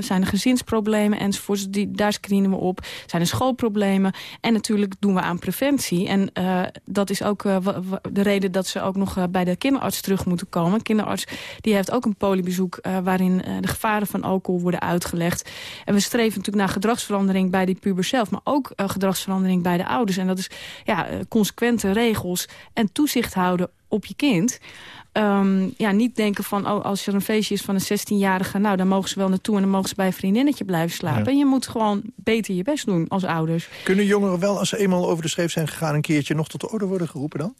zijn er gezinsproblemen enzovoorts? Die, daar screenen we op. Zijn er schoolproblemen? En natuurlijk doen we aan preventie. En eh, dat is ook eh, de reden dat ze ook nog eh, bij de kinderarts terug moeten komen. Kinderarts die heeft ook een poliebezoek... waarin de gevaren van alcohol worden uitgelegd. En we streven natuurlijk naar gedragsverandering bij die puber zelf... maar ook gedragsverandering bij de ouders. En dat is ja, consequente regels en toezicht houden op je kind... Ehm, ja, niet denken van, oh, als er een feestje is van een 16-jarige... nou, dan mogen ze wel naartoe en dan mogen ze bij een vriendinnetje blijven slapen. Ja. En je moet gewoon beter je best doen als ouders. Kunnen jongeren wel, als ze eenmaal over de schreef zijn gegaan... een keertje nog tot de orde worden geroepen dan?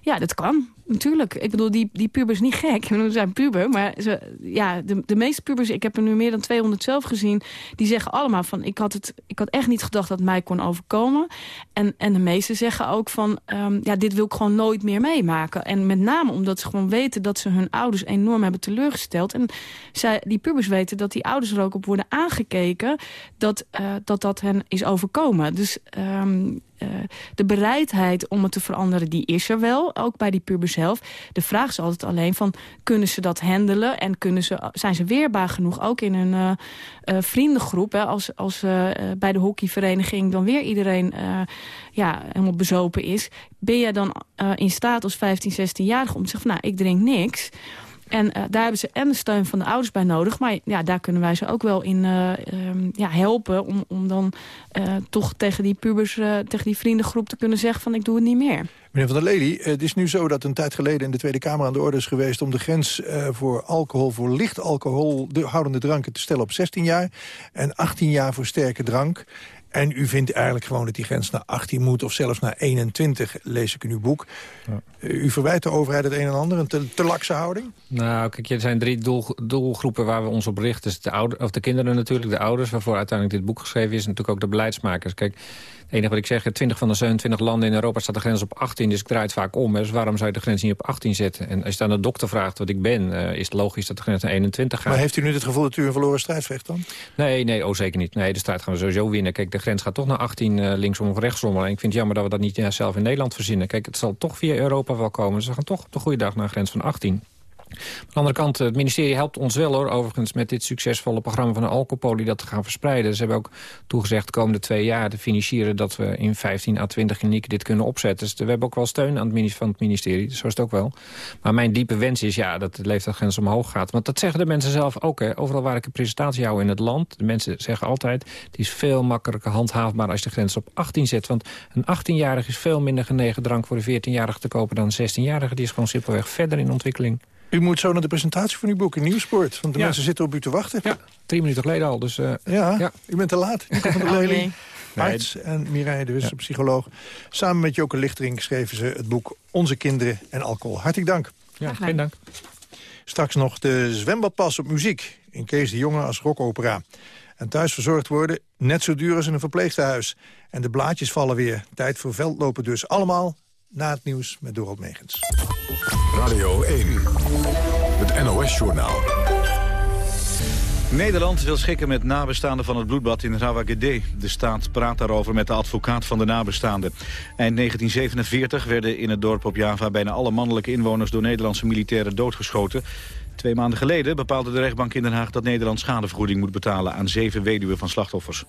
Ja, dat kan. Natuurlijk. Ik bedoel, die, die pubers niet gek. <laughs> Ze zijn puber, maar ze, ja, de, de meeste pubers... ik heb er nu meer dan 200 zelf gezien... die zeggen allemaal van... ik had, het, ik had echt niet gedacht dat mij kon overkomen. En, en de meesten zeggen ook van... ehm, ja, dit wil ik gewoon nooit meer meemaken. En met name omdat ze gewoon weten... dat ze hun ouders enorm hebben teleurgesteld. En zij, die pubers weten dat die ouders er ook op worden aangekeken... dat uh, dat, dat hen is overkomen. Dus... Um, de bereidheid om het te veranderen, die is er wel. Ook bij die pubers zelf. De vraag is altijd alleen van, kunnen ze dat handelen? En kunnen ze, zijn ze weerbaar genoeg, ook in een vriendengroep? Hè, als als bij de hockeyvereniging dan weer iedereen ja, helemaal bezopen is. Ben je dan in staat als 15, 16-jarige om te zeggen... Van, nou, ik drink niks... En uh, daar hebben ze en de steun van de ouders bij nodig. Maar ja, daar kunnen wij ze ook wel in uh, um, ja, helpen. Om, om dan uh, toch tegen die pubers, tegen die vriendengroep te kunnen zeggen van ik doe het niet meer. Meneer Van der Lely, het is nu zo dat een tijd geleden in de Tweede Kamer aan de orde is geweest... om de grens voor alcohol, voor licht alcohol houdende dranken te stellen op 16 jaar... en 18 jaar voor sterke drank. En u vindt eigenlijk gewoon dat die grens naar 18 moet... of zelfs naar 21, lees ik in uw boek. Ja. U verwijt de overheid het een en ander, een te, te lakse houding? Nou, kijk, er zijn drie doel, doelgroepen waar we ons op richten. Dus de, ouder, of de kinderen natuurlijk, de ouders... waarvoor uiteindelijk dit boek geschreven is... en natuurlijk ook de beleidsmakers. Kijk, het enige wat ik zeg, 20 van de 27 landen in Europa staat de grens op 18, dus ik draai het vaak om. Dus waarom zou je de grens niet op 18 zetten? En als je dan de dokter vraagt wat ik ben, uh, is het logisch dat de grens naar 21 gaat. Maar heeft u nu het gevoel dat u een verloren strijd vecht dan? Nee, nee, oh zeker niet. Nee, de strijd gaan we sowieso winnen. Kijk, de grens gaat toch naar 18 uh, linksom of rechtsom. En ik vind het jammer dat we dat niet ja, zelf in Nederland verzinnen. Kijk, het zal toch via Europa wel komen. Ze gaan toch op de goede dag naar een grens van 18. Aan de andere kant, het ministerie helpt ons wel hoor, overigens met dit succesvolle programma van de alcoholpolie dat te gaan verspreiden. Ze hebben ook toegezegd de komende twee jaar te financieren dat we in 15 à 20 klinieken dit kunnen opzetten. Dus we hebben ook wel steun aan het van het ministerie, zo is het ook wel. Maar mijn diepe wens is ja, dat de leeftijdsgrens omhoog gaat. Want dat zeggen de mensen zelf ook. Hè. Overal waar ik een presentatie hou in het land, de mensen zeggen altijd, het is veel makkelijker handhaafbaar als je de grens op 18 zet. Want een 18-jarige is veel minder genegen drank voor een 14-jarige te kopen dan een 16-jarige. Die is gewoon simpelweg verder in ontwikkeling. U moet zo naar de presentatie van uw boek in Nieuwsport. Want de mensen zitten op u te wachten. Ja, drie minuten geleden al. Dus, uh, ja, ja, u bent te laat. Nico van Leling, arts en Mireille de Wus, psycholoog. Samen met Joke Lichtering schreven ze het boek Onze Kinderen en Alcohol. Hartelijk dank. Ja, geen dank. Straks nog de zwembadpas op muziek. In Kees de Jonge als rockopera. En thuis verzorgd worden net zo duur als in een verpleeghuis. En de blaadjes vallen weer. Tijd voor veldlopen dus. Allemaal na het nieuws met Dorot Megens. Radio 1, het NOS-journaal. Nederland wil schikken met nabestaanden van het bloedbad in Rawagede. De staat praat daarover met de advocaat van de nabestaanden. Eind 1947 werden in het dorp op Java bijna alle mannelijke inwoners... door Nederlandse militairen doodgeschoten. Twee maanden geleden bepaalde de rechtbank in Den Haag... dat Nederland schadevergoeding moet betalen aan zeven weduwen van slachtoffers.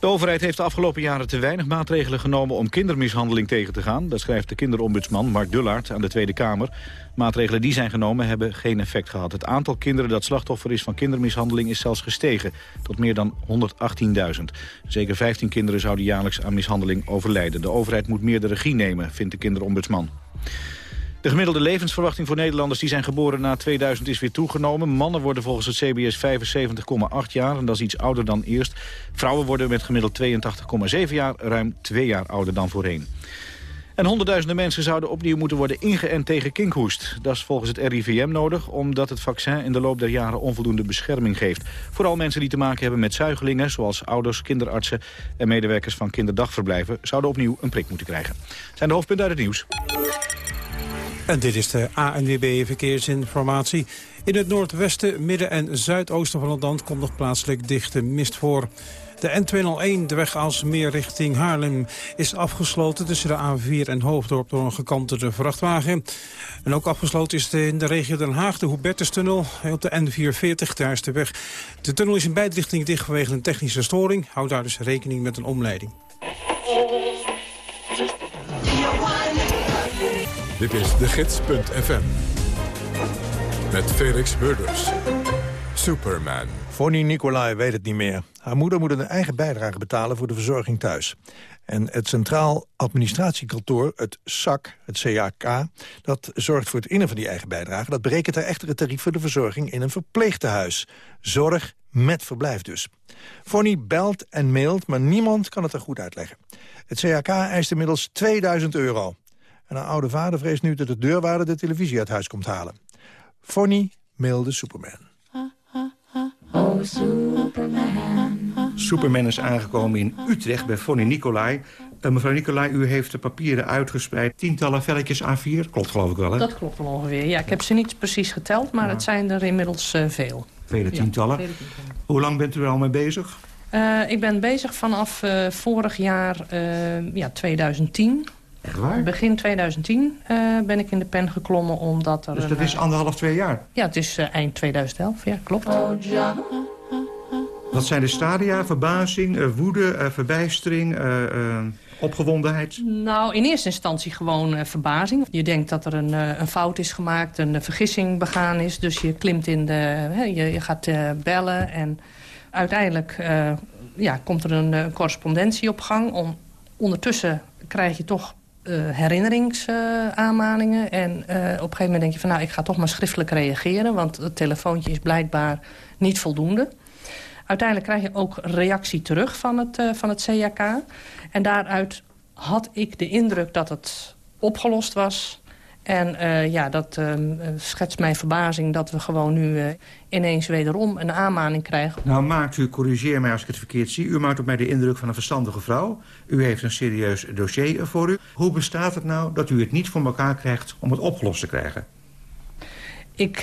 De overheid heeft de afgelopen jaren te weinig maatregelen genomen om kindermishandeling tegen te gaan. Dat schrijft de kinderombudsman Mark Dullaert aan de Tweede Kamer. Maatregelen die zijn genomen hebben geen effect gehad. Het aantal kinderen dat slachtoffer is van kindermishandeling is zelfs gestegen. Tot meer dan 118.000. Zeker 15 kinderen zouden jaarlijks aan mishandeling overlijden. De overheid moet meer de regie nemen, vindt de kinderombudsman. De gemiddelde levensverwachting voor Nederlanders die zijn geboren na 2000 is weer toegenomen. Mannen worden volgens het CBS 75,8 jaar en dat is iets ouder dan eerst. Vrouwen worden met gemiddeld 82,7 jaar ruim twee jaar ouder dan voorheen. En honderdduizenden mensen zouden opnieuw moeten worden ingeënt tegen kinkhoest. Dat is volgens het RIVM nodig, omdat het vaccin in de loop der jaren onvoldoende bescherming geeft. Vooral mensen die te maken hebben met zuigelingen, zoals ouders, kinderartsen en medewerkers van kinderdagverblijven, zouden opnieuw een prik moeten krijgen. zijn de hoofdpunten uit het nieuws. En dit is de ANWB Verkeersinformatie. In het noordwesten, midden en zuidoosten van het land komt nog plaatselijk dichte mist voor. De N201, de weg als meer richting Haarlem, is afgesloten tussen de A4 en Hoofddorp door een gekantelde vrachtwagen. En ook afgesloten is in de regio Den Haag de Hubertustunnel op de N440, daar is de weg. De tunnel is in beide richtingen dicht vanwege een technische storing. Houd daar dus rekening met een omleiding. Dit is de gids.fm. Met Felix Murders. Superman. Fonny Nicolai weet het niet meer. Haar moeder moet een eigen bijdrage betalen voor de verzorging thuis. En het Centraal Administratiekantoor, het SAC, het CAK... dat zorgt voor het innen van die eigen bijdrage. Dat berekent haar echter het tarief voor de verzorging in een verpleegtehuis. Zorg met verblijf dus. Fonny belt en mailt, maar niemand kan het er goed uitleggen. Het CAK eist inmiddels 2000 euro. En haar oude vader vreest nu dat de deurwaarder de televisie uit huis komt halen. Fonny mailde Superman. Oh, Superman. Superman is aangekomen in Utrecht bij Fonny Nicolai. Uh, mevrouw Nicolai, u heeft de papieren uitgespreid. Tientallen velletjes A4. Klopt geloof ik wel, hè? Dat klopt wel ongeveer. Ja, ik heb ze niet precies geteld, maar het zijn er inmiddels uh, veel. Vele tientallen. Hoe lang bent u er al mee bezig? Uh, ik ben bezig vanaf uh, vorig jaar, uh, ja, 2010. Echt waar? Begin 2010 ben ik in de pen geklommen omdat er... Dus dat is anderhalf, twee jaar? Ja, het is eind 2011, ja, klopt. Wat zijn de stadia? Verbazing, woede, verbijstering, opgewondenheid? Nou, in eerste instantie gewoon verbazing. Je denkt dat er een, een, fout is gemaakt, een vergissing begaan is. Dus je klimt in de... je, je gaat bellen en uiteindelijk ja, komt er een, correspondentie op gang. Om, ondertussen krijg je toch herinneringsaanmaningen. en uh, op een gegeven moment denk je van... nou, ik ga toch maar schriftelijk reageren... want het telefoontje is blijkbaar niet voldoende. Uiteindelijk krijg je ook reactie terug van het, van het CAK. En daaruit had ik de indruk dat het opgelost was... En uh, ja, dat uh, schetst mijn verbazing dat we gewoon nu uh, ineens wederom een aanmaning krijgen. Nou maakt u, corrigeer mij als ik het verkeerd zie... u maakt op mij de indruk van een verstandige vrouw. U heeft een serieus dossier voor u. Hoe bestaat het nou dat u het niet voor elkaar krijgt om het opgelost te krijgen? Ik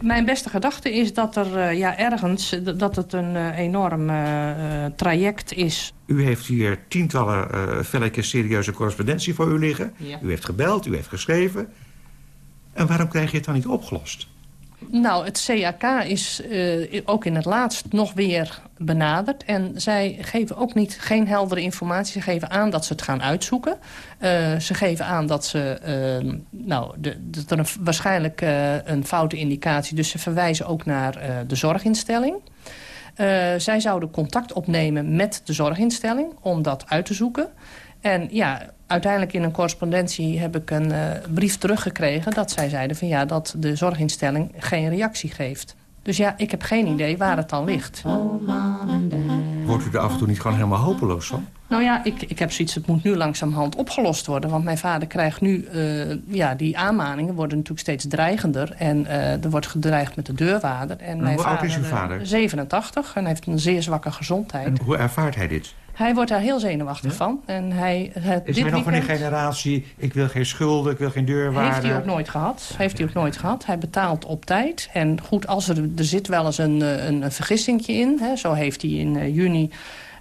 mijn beste gedachte is dat er uh, ja, ergens dat het een uh, enorm uh, traject is. U heeft hier tientallen velletjes serieuze correspondentie voor u liggen. Ja. U heeft gebeld, u heeft geschreven. En waarom krijg je het dan niet opgelost? Nou, het CAK is uh, ook in het laatst nog weer benaderd. En zij geven ook niet, geen heldere informatie. Ze geven aan dat ze het gaan uitzoeken. Uh, ze geven aan dat, ze, uh, nou, de, dat er een, waarschijnlijk een foute indicatie... dus ze verwijzen ook naar de zorginstelling. zij zouden contact opnemen met de zorginstelling om dat uit te zoeken. En ja, uiteindelijk in een correspondentie heb ik een uh, brief teruggekregen... dat zij zeiden van ja, dat de zorginstelling geen reactie geeft. Dus ja, ik heb geen idee waar het dan ligt. Wordt u er af en toe niet gewoon helemaal hopeloos van? Nou ja, ik, ik heb zoiets, het moet nu langzamerhand opgelost worden. Want mijn vader krijgt nu, uh, ja, die aanmaningen worden natuurlijk steeds dreigender. En uh, er wordt gedreigd met de deurwaarder. En, en mijn hoe vader, oud is uw vader? 87 en heeft een zeer zwakke gezondheid. En hoe ervaart hij dit? Hij wordt daar heel zenuwachtig ja? van. En hij, het, is dit hij nog van die generatie, ik wil geen schulden, ik wil geen deurwaarde? Heeft hij ook nooit gehad. Heeft hij ook nooit gehad. Hij betaalt op tijd. En goed, als er, er zit wel eens een, een, een vergissingje in. Hè, zo heeft hij in uh, juni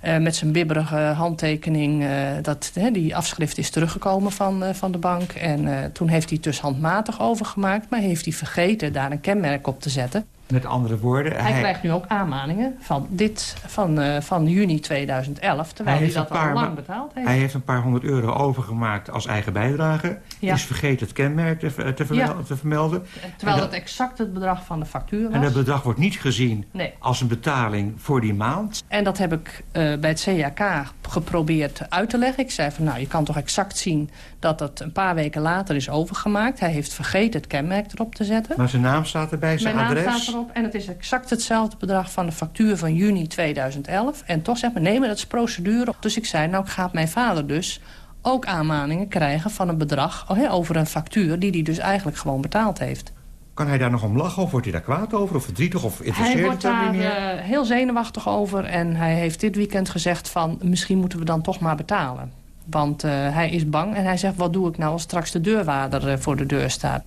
uh, met zijn bibberige handtekening... Uh, dat, hè, die afschrift is teruggekomen van, van de bank. En toen heeft hij het dus handmatig overgemaakt. Maar heeft hij vergeten daar een kenmerk op te zetten. Met andere woorden... Hij, hij, krijgt nu ook aanmaningen van, dit, van, uh, van juni 2011, terwijl hij, hij dat al lang betaald heeft. Hij heeft een paar honderd euro overgemaakt als eigen bijdrage. Ja. Is vergeten het kenmerk te, te, vermel ja. te vermelden. Terwijl dat, exact het bedrag van de factuur was. En dat bedrag wordt niet gezien nee. als een betaling voor die maand. En dat heb ik uh, bij het CAK geprobeerd uit te leggen. Ik zei van nou, je kan toch exact zien dat het een paar weken later is overgemaakt. Hij heeft vergeten het kenmerk erop te zetten. Maar zijn naam staat erbij, zijn Mijn adres? En het is exact hetzelfde bedrag van de factuur van juni 2011. En toch zeg maar, nee, maar dat is procedure. Dus ik zei, nou gaat mijn vader dus ook aanmaningen krijgen van een bedrag oh, over een factuur... die hij dus eigenlijk gewoon betaald heeft. Kan hij daar nog om lachen of wordt hij daar kwaad over of verdrietig of interesseert Hij wordt daar uh, heel zenuwachtig over en hij heeft dit weekend gezegd van... misschien moeten we dan toch maar betalen. Want uh, hij is bang en hij zegt, wat doe ik nou als straks de deurwaarder uh, voor de deur staat?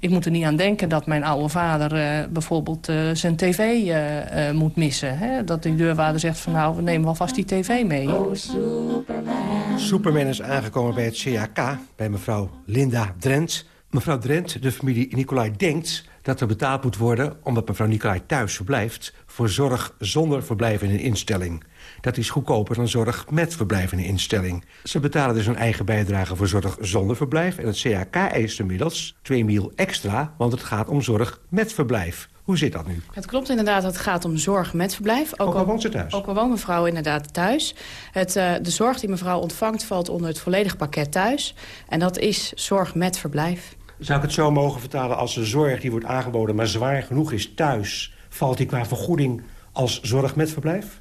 Ik moet er niet aan denken dat mijn oude vader uh, bijvoorbeeld uh, zijn tv uh, moet missen. Hè? Dat die deurwaarder zegt van nou, we nemen alvast die tv mee. Oh, Superman. Superman is aangekomen bij het CAK, bij mevrouw Linda Drent. Mevrouw Drent, de familie Nicolai denkt dat er betaald moet worden... omdat mevrouw Nicolai thuis verblijft... voor zorg zonder verblijf in een instelling. Dat is goedkoper dan zorg met verblijf in een instelling. Ze betalen dus een eigen bijdrage voor zorg zonder verblijf... en het CAK eist inmiddels 2 mil extra... want het gaat om zorg met verblijf. Hoe zit dat nu? Het klopt inderdaad, het gaat om zorg met verblijf. Ook, ook al woont ze thuis? Ook al woont mevrouw inderdaad thuis. Het, uh, de zorg die mevrouw ontvangt valt onder het volledige pakket thuis. En dat is zorg met verblijf. Zou ik het zo mogen vertalen als de zorg die wordt aangeboden... maar zwaar genoeg is thuis, valt die qua vergoeding als zorg met verblijf?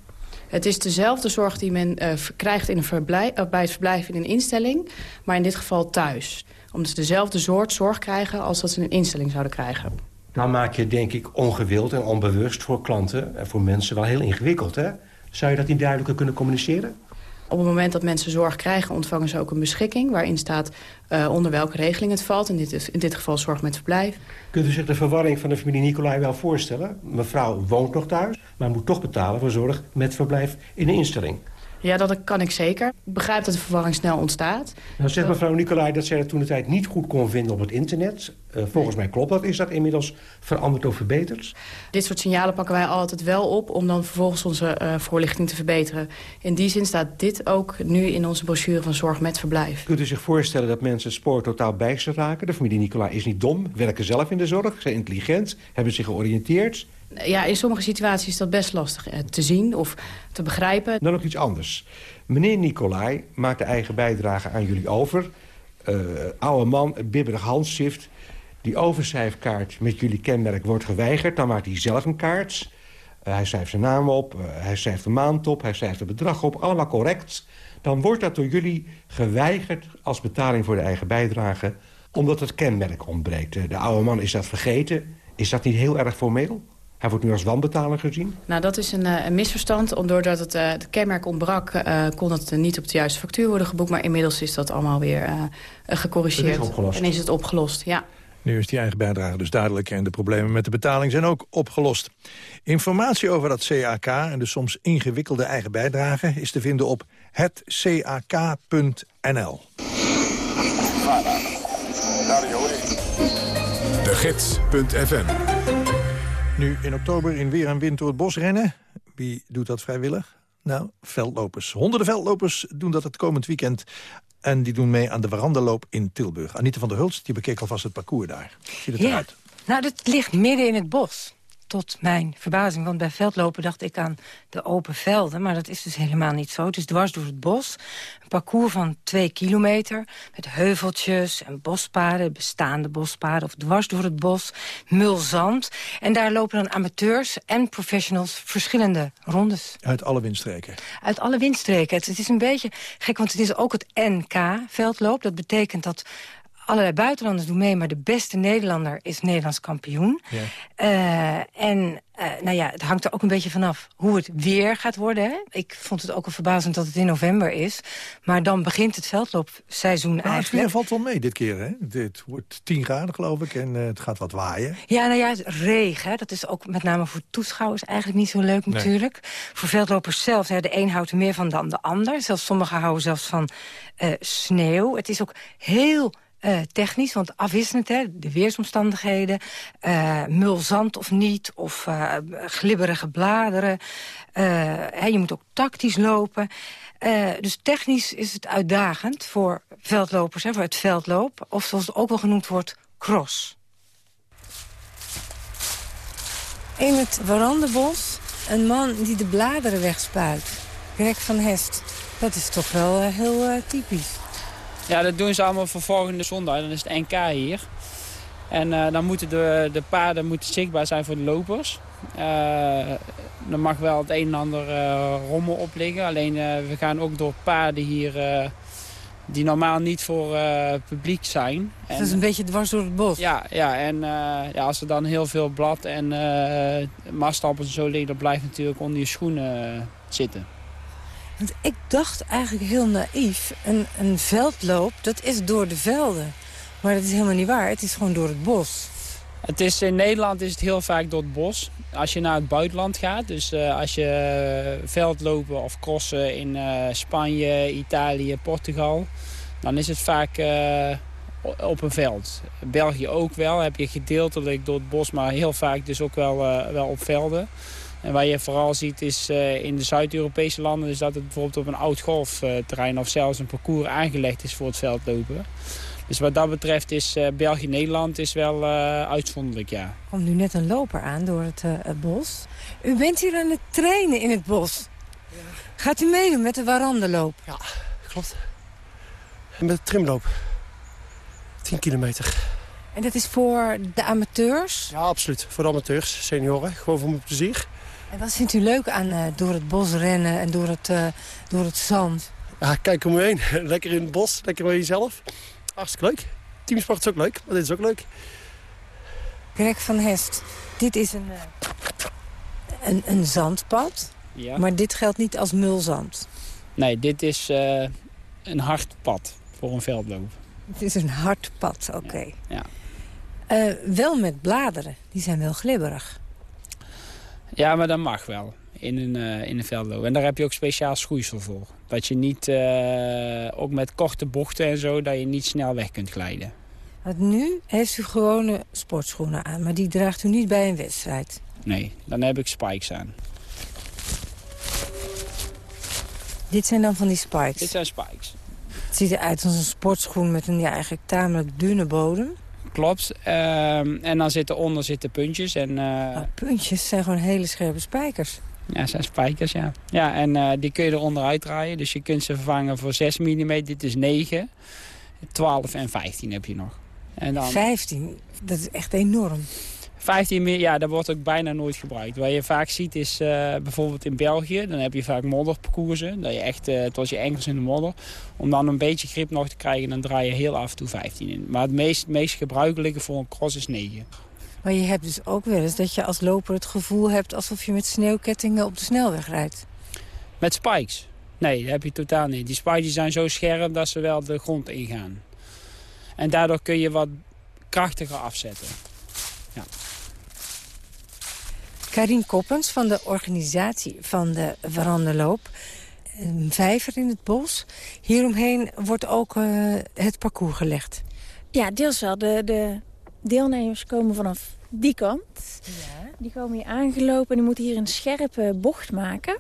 Het is dezelfde zorg die men uh, krijgt in een verblijf, uh, bij het verblijf in een instelling... maar in dit geval thuis. Omdat ze dezelfde soort zorg krijgen als dat ze in een instelling zouden krijgen. Dan maak je denk ik ongewild en onbewust voor klanten... en voor mensen wel heel ingewikkeld, hè? Zou je dat niet duidelijker kunnen communiceren? Op het moment dat mensen zorg krijgen, ontvangen ze ook een beschikking... waarin staat uh, onder welke regeling het valt. In dit, in dit geval zorg met verblijf. Kunt u zich de verwarring van de familie Nicolai wel voorstellen? Mevrouw woont nog thuis, maar moet toch betalen voor zorg met verblijf in een instelling. Ja, dat kan ik zeker. Ik begrijp dat de verwarring snel ontstaat. Nou zegt mevrouw Nicolai dat zij het toen de tijd niet goed kon vinden op het internet. Uh, volgens mij klopt dat. Is dat inmiddels veranderd of verbeterd? Dit soort signalen pakken wij altijd wel op... om dan vervolgens onze uh, voorlichting te verbeteren. In die zin staat dit ook nu in onze brochure van Zorg met Verblijf. Kunt u zich voorstellen dat mensen het spoor totaal bijster raken? De familie Nicolai is niet dom, werken zelf in de zorg, zijn intelligent... hebben zich georiënteerd ja, in sommige situaties is dat best lastig eh, te zien of te begrijpen. Dan nog iets anders. Meneer Nicolai maakt de eigen bijdrage aan jullie over. Uh, oude man, bibberig handschrift. Die overschrijfkaart met jullie kenmerk wordt geweigerd. Dan maakt hij zelf een kaart. Uh, hij schrijft zijn naam op, hij schrijft de maand op, hij schrijft het bedrag op. Allemaal correct. Dan wordt dat door jullie geweigerd als betaling voor de eigen bijdrage... omdat het kenmerk ontbreekt. De oude man is dat vergeten. Is dat niet heel erg formeel? Hij wordt nu als wanbetaler gezien? Nou, dat is een, een misverstand. Doordat het, uh, het kenmerk ontbrak, uh, kon het niet op de juiste factuur worden geboekt. Maar inmiddels is dat allemaal weer uh, gecorrigeerd. Is en is het opgelost, ja. Nu is die eigen bijdrage dus duidelijk en de problemen met de betaling zijn ook opgelost. Informatie over dat CAK en de soms ingewikkelde eigen bijdrage is te vinden op hetcak.nl. De Gids.fm nu in oktober in weer en wind door het bos rennen. Wie doet dat vrijwillig? Nou, veldlopers. Honderden veldlopers doen dat het komend weekend. En die doen mee aan de Verandaloop in Tilburg. Anita van der Hulst, die bekeek alvast het parcours daar. Ziet het ja. eruit? Nou, dat ligt midden in het bos tot mijn verbazing. Want bij veldlopen dacht ik aan de open velden. Maar dat is dus helemaal niet zo. Het is dwars door het bos. Een parcours van twee kilometer. Met heuveltjes en bospaden. Bestaande bospaden. Of dwars door het bos. Mulzand. En daar lopen dan amateurs en professionals verschillende rondes. Uit alle windstreken? Uit alle windstreken. Het, het is een beetje gek, want het is ook het NK-veldloop. Dat betekent dat allerlei buitenlanders doen mee, maar de beste Nederlander is Nederlands kampioen. Ja. Uh, en uh, nou ja, het hangt er ook een beetje vanaf hoe het weer gaat worden. Hè? Ik vond het ook wel verbazend dat het in november is. Maar dan begint het veldloopseizoen nou, eigenlijk. Het weer valt wel mee dit keer. Hè? Dit wordt 10 graden geloof ik en uh, het gaat wat waaien. Ja, nou ja, regen. Dat is ook met name voor toeschouwers eigenlijk niet zo leuk nee. natuurlijk. Voor veldlopers zelf, hè, de een houdt er meer van dan de ander. Zelfs sommigen houden zelfs van sneeuw. Het is ook heel uh, technisch, want afwisselend, hè, de weersomstandigheden, uh, mulzand of niet, of uh, glibberige bladeren. Hè, je moet ook tactisch lopen. dus technisch is het uitdagend voor veldlopers, hè, voor het veldloop, of zoals het ook wel genoemd wordt, cross. In het Warandebos een man die de bladeren wegspuit. Greg van Hest. Dat is toch wel heel typisch. Ja, dat doen ze allemaal voor volgende zondag. Dan is het NK hier. En uh, dan moeten de, de paarden moeten zichtbaar zijn voor de lopers. Uh, er mag wel het een en ander uh, rommel op liggen. Alleen we gaan ook door paarden hier die normaal niet voor publiek zijn. Dus dat is een beetje dwars door het bos? Ja, ja en ja, als er dan heel veel blad en mastappels en zo liggen... dan blijft natuurlijk onder je schoenen zitten. Ik dacht eigenlijk heel naïef, een, een veldloop, dat is door de velden. Maar dat is helemaal niet waar, het is gewoon door het bos. Het is, in Nederland is het heel vaak door het bos. Als je naar het buitenland gaat, dus uh, als je veldlopen of crossen in uh, Spanje, Italië, Portugal... dan is het vaak op een veld. België ook wel, heb je gedeeltelijk door het bos, maar heel vaak dus ook wel, wel op velden. En waar je vooral ziet is uh, in de Zuid-Europese landen... is dat het bijvoorbeeld op een oud golfterrein of zelfs een parcours aangelegd is voor het veldlopen. Dus wat dat betreft is uh, België-Nederland is wel uh, uitzonderlijk, ja. Er komt nu net een loper aan door het, het, bos. U bent hier aan het trainen in het bos. Ja. Gaat u meedoen met de warandenloop? Ja, klopt. En met de trimloop. 10 kilometer. En dat is voor de amateurs? Ja, absoluut. Voor de amateurs, senioren. Gewoon voor mijn plezier. En wat vindt u leuk aan uh, door het bos rennen en door het, uh, door het zand? Ja, kijk om me heen. <laughs> Lekker in het bos, lekker bij jezelf. Hartstikke leuk. Teamsport is ook leuk, maar dit is ook leuk. Greg van Hest, dit is een, uh, een, een zandpad. Ja. Maar dit geldt niet als mulzand. Nee, dit is uh, een hard pad voor een veldloop. Het is een hard pad, oké. Ja. Uh, wel met bladeren, die zijn wel glibberig. Ja, maar dat mag wel in een, uh, in een veldloop. En daar heb je ook speciaal schoeisel voor. Dat je niet, uh, ook met korte bochten en zo, dat je niet snel weg kunt glijden. Want nu heeft u gewone sportschoenen aan, maar die draagt u niet bij een wedstrijd. Nee, dan heb ik spikes aan. Dit zijn dan van die spikes? Dit zijn spikes. Het ziet eruit als een sportschoen met een ja, eigenlijk tamelijk dunne bodem. Klopt. Uh, en dan zitten onder zitten puntjes. En, uh... puntjes zijn gewoon hele scherpe spijkers. Ja, zijn spijkers, ja. Ja, en uh, die kun je eronder uitdraaien. Dus je kunt ze vervangen voor 6 mm. Dit is 9. 12 en 15 heb je nog. En dan... 15? Dat is echt enorm. 15 meer, ja, dat wordt ook bijna nooit gebruikt. Wat je vaak ziet is uh, bijvoorbeeld in België, dan heb je vaak modderparcoursen. Dat je echt uh, tot je enkels in de modder. Om dan een beetje grip nog te krijgen, dan draai je heel af en toe 15 in. Maar het meest, meest gebruikelijke voor een cross is 9. Maar je hebt dus ook wel eens dat je als loper het gevoel hebt... alsof je met sneeuwkettingen op de snelweg rijdt. Met spikes? Nee, dat heb je totaal niet. Die spikes zijn zo scherp dat ze wel de grond ingaan. En daardoor kun je wat krachtiger afzetten. Ja. Karin Koppens van de organisatie van de veranderloop. Een vijver in het bos. Hieromheen wordt ook uh, het parcours gelegd. Ja, deels wel. De, de deelnemers komen vanaf die kant. Ja. Die komen hier aangelopen en die moeten hier een scherpe bocht maken.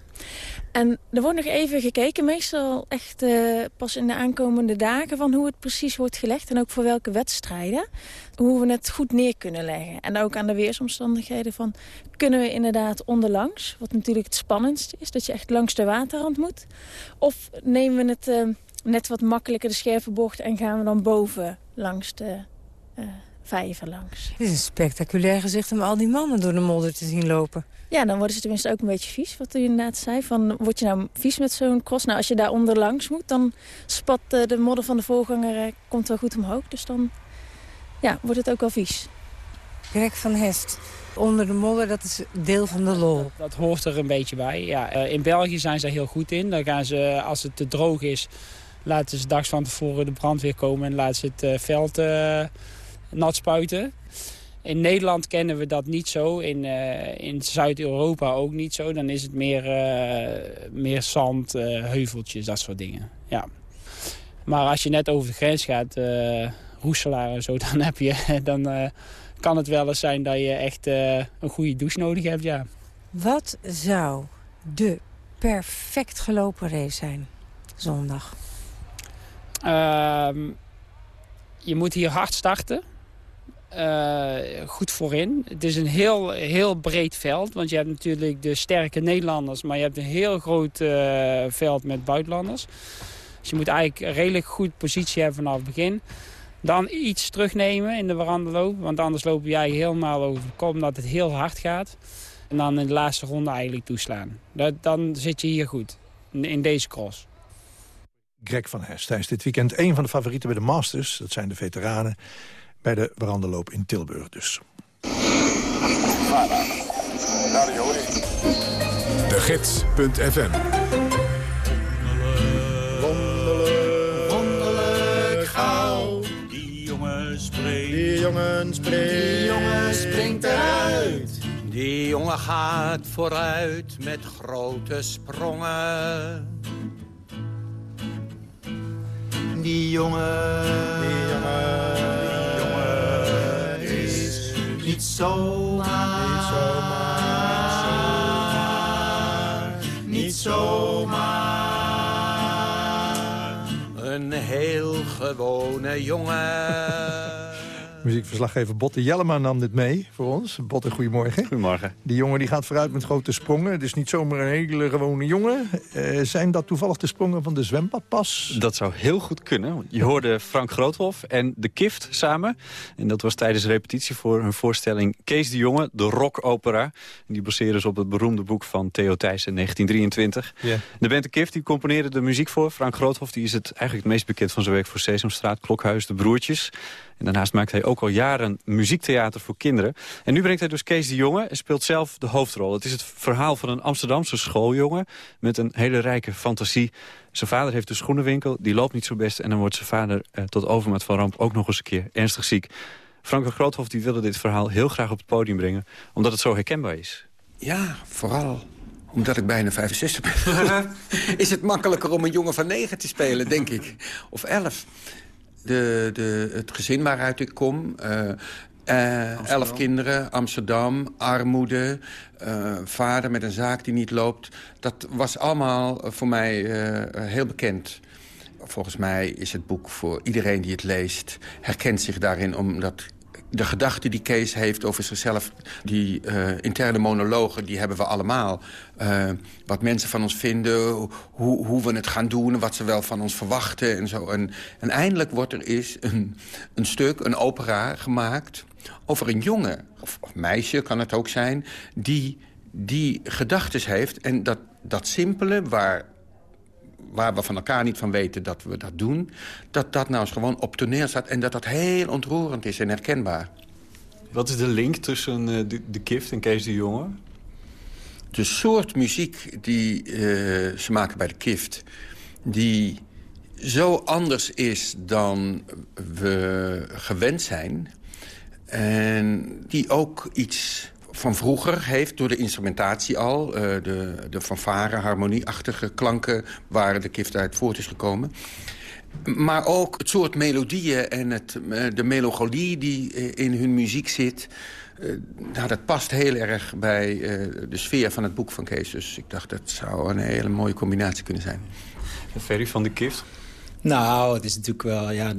En er wordt nog even gekeken, meestal echt uh, pas in de aankomende dagen... van hoe het precies wordt gelegd en ook voor welke wedstrijden. Hoe we het goed neer kunnen leggen. En ook aan de weersomstandigheden van... kunnen we inderdaad onderlangs, wat natuurlijk het spannendste is... dat je echt langs de waterrand moet. Of nemen we het uh, net wat makkelijker, de scherpe bocht... en gaan we dan boven langs de... Uh, vijver langs. Het is een spectaculair gezicht om al die mannen door de modder te zien lopen. Ja, dan worden ze tenminste ook een beetje vies, wat u inderdaad zei. Van, word je nou vies met zo'n cross? Nou, als je daar onder langs moet, dan spat uh, de modder van de voorganger komt wel goed omhoog. Dus dan ja, wordt het ook wel vies. Greg van Hest, onder de modder, dat is deel van de lol. Dat, dat hoort er een beetje bij. Ja, uh, in België zijn ze heel goed in. Dan gaan ze, als het te droog is, laten ze dags van tevoren de brandweer komen... en laten ze het veld nat spuiten. In Nederland kennen we dat niet zo. In, uh, in Zuid-Europa ook niet zo. Dan is het meer, uh, meer zand, uh, heuveltjes, dat soort dingen. Ja. Maar als je net over de grens gaat, Roeselaar en zo, <laughs> dan, heb je, dan kan het wel eens zijn dat je echt een goede douche nodig hebt. Ja. Wat zou de perfect gelopen race zijn zondag? Ehm, je moet hier hard starten. Uh, goed voorin. Het is een heel, heel breed veld. Want je hebt natuurlijk de sterke Nederlanders. Maar je hebt een heel groot uh, veld met buitenlanders. Dus je moet eigenlijk een redelijk goed positie hebben vanaf het begin. Dan iets terugnemen in de veranderloop. Want anders loop je eigenlijk helemaal over de kop. Omdat het heel hard gaat. En dan in de laatste ronde eigenlijk toeslaan. Dat, dan zit je hier goed. In, in deze cross. Greg van Hest. Hij is dit weekend een van de favorieten bij de Masters. Dat zijn de veteranen bij de veranderloop in Tilburg dus. De Gids.fm jongen springt, die jongen springt eruit. Die jongen gaat vooruit met grote sprongen. Die jongen, die jongen niet zomaar, niet zomaar, een heel gewone jongen. Muziekverslaggever Botte Jellema nam dit mee voor ons. Botte, goedemorgen. Goedemorgen. Die jongen die gaat vooruit met grote sprongen. Het is niet zomaar een hele gewone jongen. Uh, zijn dat toevallig de sprongen van de zwembadpas? Dat zou heel goed kunnen. Je hoorde Frank Groothof en de Kift samen. En dat was tijdens repetitie voor hun voorstelling Kees de Jonge, de rockopera. Die baseren ze op het beroemde boek van Theo Thijssen in 1923. Yeah. De band de Kift die componeerde de muziek voor. Frank Groothof die is het eigenlijk het meest bekend van zijn werk voor Sesamstraat, Klokhuis, De Broertjes. En daarnaast maakt hij ook al jaren muziektheater voor kinderen. En nu brengt hij dus Kees de Jonge en speelt zelf de hoofdrol. Het is het verhaal van een Amsterdamse schooljongen... met een hele rijke fantasie. Zijn vader heeft een schoenenwinkel, die loopt niet zo best... en dan wordt zijn vader eh, tot overmaat van ramp ook nog eens een keer ernstig ziek. Frank Groothof die wilde dit verhaal heel graag op het podium brengen... omdat het zo herkenbaar is. Ja, vooral omdat ik bijna 65 ben. <laughs> is het makkelijker om een jongen van 9 te spelen, denk ik. Of 11. De, de, het gezin waaruit ik kom... Uh, uh, elf kinderen, Amsterdam, armoede, uh, vader met een zaak die niet loopt. Dat was allemaal voor mij heel bekend. Volgens mij is het boek voor iedereen die het leest... herkent zich daarin omdat de gedachte die Kees heeft over zichzelf... die uh, interne monologen, die hebben we allemaal. Uh, wat mensen van ons vinden, hoe, hoe we het gaan doen... wat ze wel van ons verwachten en zo. En, en eindelijk wordt er is een, een stuk, een opera gemaakt... over een jongen, of, of meisje kan het ook zijn... die, die gedachtes heeft en dat, dat simpele waar waar we van elkaar niet van weten dat we dat doen... dat dat nou eens gewoon op toneel staat... en dat dat heel ontroerend is en herkenbaar. Wat is de link tussen uh, de, de Kift en Kees de Jonge? De soort muziek die uh, ze maken bij de Kift... die zo anders is dan we gewend zijn... en die ook iets van vroeger heeft door de instrumentatie al. Uh, de, de fanfare, harmonieachtige klanken waar de kift uit voort is gekomen. Maar ook het soort melodieën en het, uh, de melancholie die uh, in hun muziek zit... nou, dat past heel erg bij de sfeer van het boek van Kees. Dus ik dacht, dat zou een hele mooie combinatie kunnen zijn. Ferry van de Kift? Nou, het is natuurlijk wel... Ja,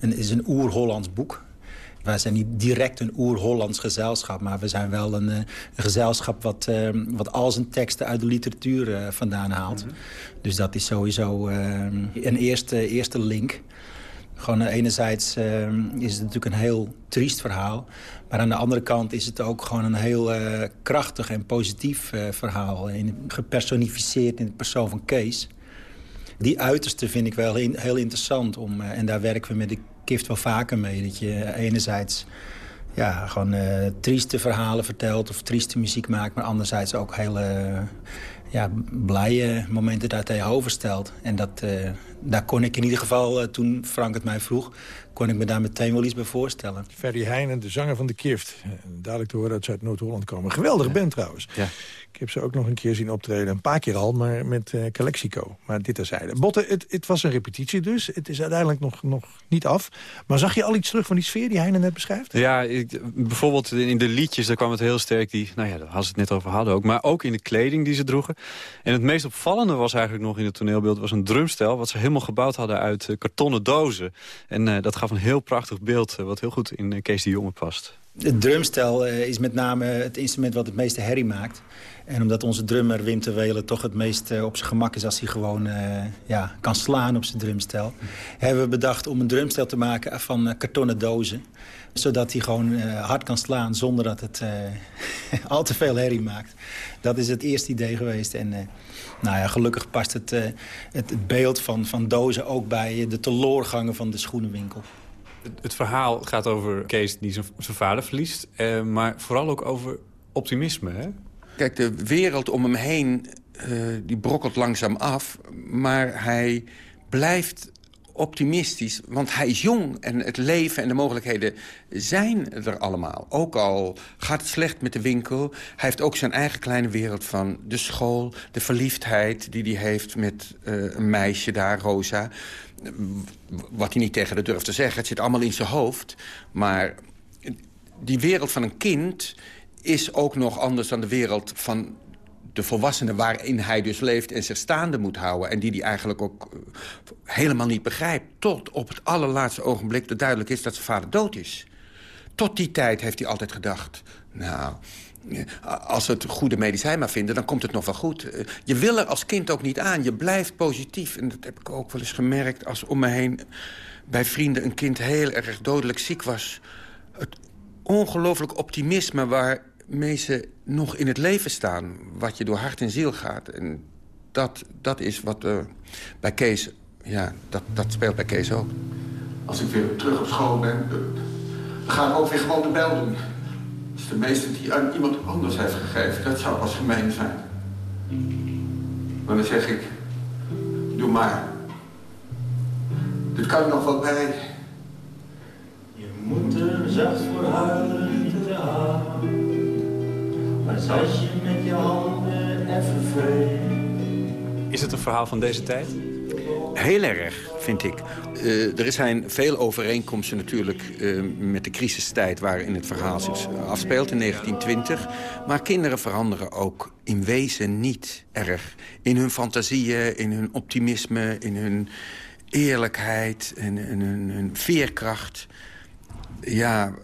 het is een oer-Hollands boek. Wij zijn niet direct een oer-Hollands gezelschap... maar we zijn wel een, eh, een gezelschap wat, uh, wat al zijn teksten uit de literatuur uh, vandaan haalt. Mhm. Dus dat is sowieso een eerste, eerste link. Gewoon enerzijds is het natuurlijk een heel triest verhaal... maar aan de andere kant is het ook gewoon een heel krachtig en positief verhaal... In, gepersonificeerd in de persoon van Kees die uiterste vind ik wel heel interessant. Om, en daar werken we met de kift wel vaker mee. Dat je enerzijds ja, gewoon uh, trieste verhalen vertelt of trieste muziek maakt... maar anderzijds ook hele ja, blije momenten daar tegenover stelt. En dat, uh, daar kon ik in ieder geval, uh, toen Frank het mij vroeg... kon ik me daar meteen wel iets bij voorstellen. Ferry Heijnen, de zanger van de Kift. Dadelijk te horen dat ze uit Noord-Holland komen. Geweldige ja. band trouwens. Ja. Ik heb ze ook nog een keer zien optreden. Een paar keer al, maar met uh, Calexico. Maar dit terzijde. Botte, het, het, was een repetitie dus. Het is uiteindelijk nog, nog niet af. Maar zag je al iets terug van die sfeer die Heine net beschrijft? Ja, ik, bijvoorbeeld in de liedjes, daar kwam het heel sterk. Die, nou ja, daar hadden ze het net over hadden ook. Maar ook in de kleding die ze droegen. En het meest opvallende was eigenlijk nog in het toneelbeeld... was een drumstel wat ze helemaal gebouwd hadden uit uh, kartonnen dozen. En uh, dat gaf een heel prachtig beeld... wat heel goed in Kees de Jonge past. Het drumstel is met name het instrument wat het meeste herrie maakt. En omdat onze drummer Wim Welen toch het meest uh, op zijn gemak is... als hij gewoon uh, ja, kan slaan op zijn drumstel... hebben we bedacht om een drumstel te maken van uh, kartonnen dozen. Zodat hij gewoon hard kan slaan zonder dat het <laughs> al te veel herrie maakt. Dat is het eerste idee geweest. En nou ja, gelukkig past het, het, het, beeld van, van dozen ook bij de teloorgangen van de schoenenwinkel. Het verhaal gaat over Kees die zijn vader verliest. maar vooral ook over optimisme, hè? Kijk, de wereld om hem heen, uh, die brokkelt langzaam af. Maar hij blijft optimistisch, want hij is jong en het leven en de mogelijkheden zijn er allemaal. Ook al gaat het slecht met de winkel, hij heeft ook zijn eigen kleine wereld van de school, de verliefdheid die hij heeft met uh, een meisje daar, Rosa. Wat hij niet tegen haar durft te zeggen, het zit allemaal in zijn hoofd. Maar die wereld van een kind is ook nog anders dan de wereld van de volwassenen... waarin hij dus leeft en zich staande moet houden... en die hij eigenlijk ook uh, helemaal niet begrijpt. Tot op het allerlaatste ogenblik er duidelijk is dat zijn vader dood is. Tot die tijd heeft hij altijd gedacht... nou, als we het goede medicijn maar vinden, dan komt het nog wel goed. Uh, je wil er als kind ook niet aan. Je blijft positief. En dat heb ik ook wel eens gemerkt als om me heen... bij vrienden een kind heel erg dodelijk ziek was. Het ongelooflijk optimisme waar mensen nog in het leven staan. Wat je door hart en ziel gaat. En dat, dat is wat uh, bij Kees... Ja, dat, dat speelt bij Kees ook. Als ik weer terug op school ben, dan ga ik ook weer gewoon de bel doen. Als de meester die aan iemand anders heeft gegeven, dat zou pas gemeen zijn. Maar dan zeg ik, doe maar. Dit kan nog wel bij. Je moet er zacht voor huilen niet te. Maar als je met je handen even vreemd. Is het een verhaal van deze tijd? Heel erg, vind ik. Eh, er zijn veel overeenkomsten natuurlijk eh, met de crisistijd waarin het verhaal zich afspeelt in 1920. Maar kinderen veranderen ook in wezen niet erg. In hun fantasieën, in hun optimisme, in hun eerlijkheid en, hun veerkracht. Ja,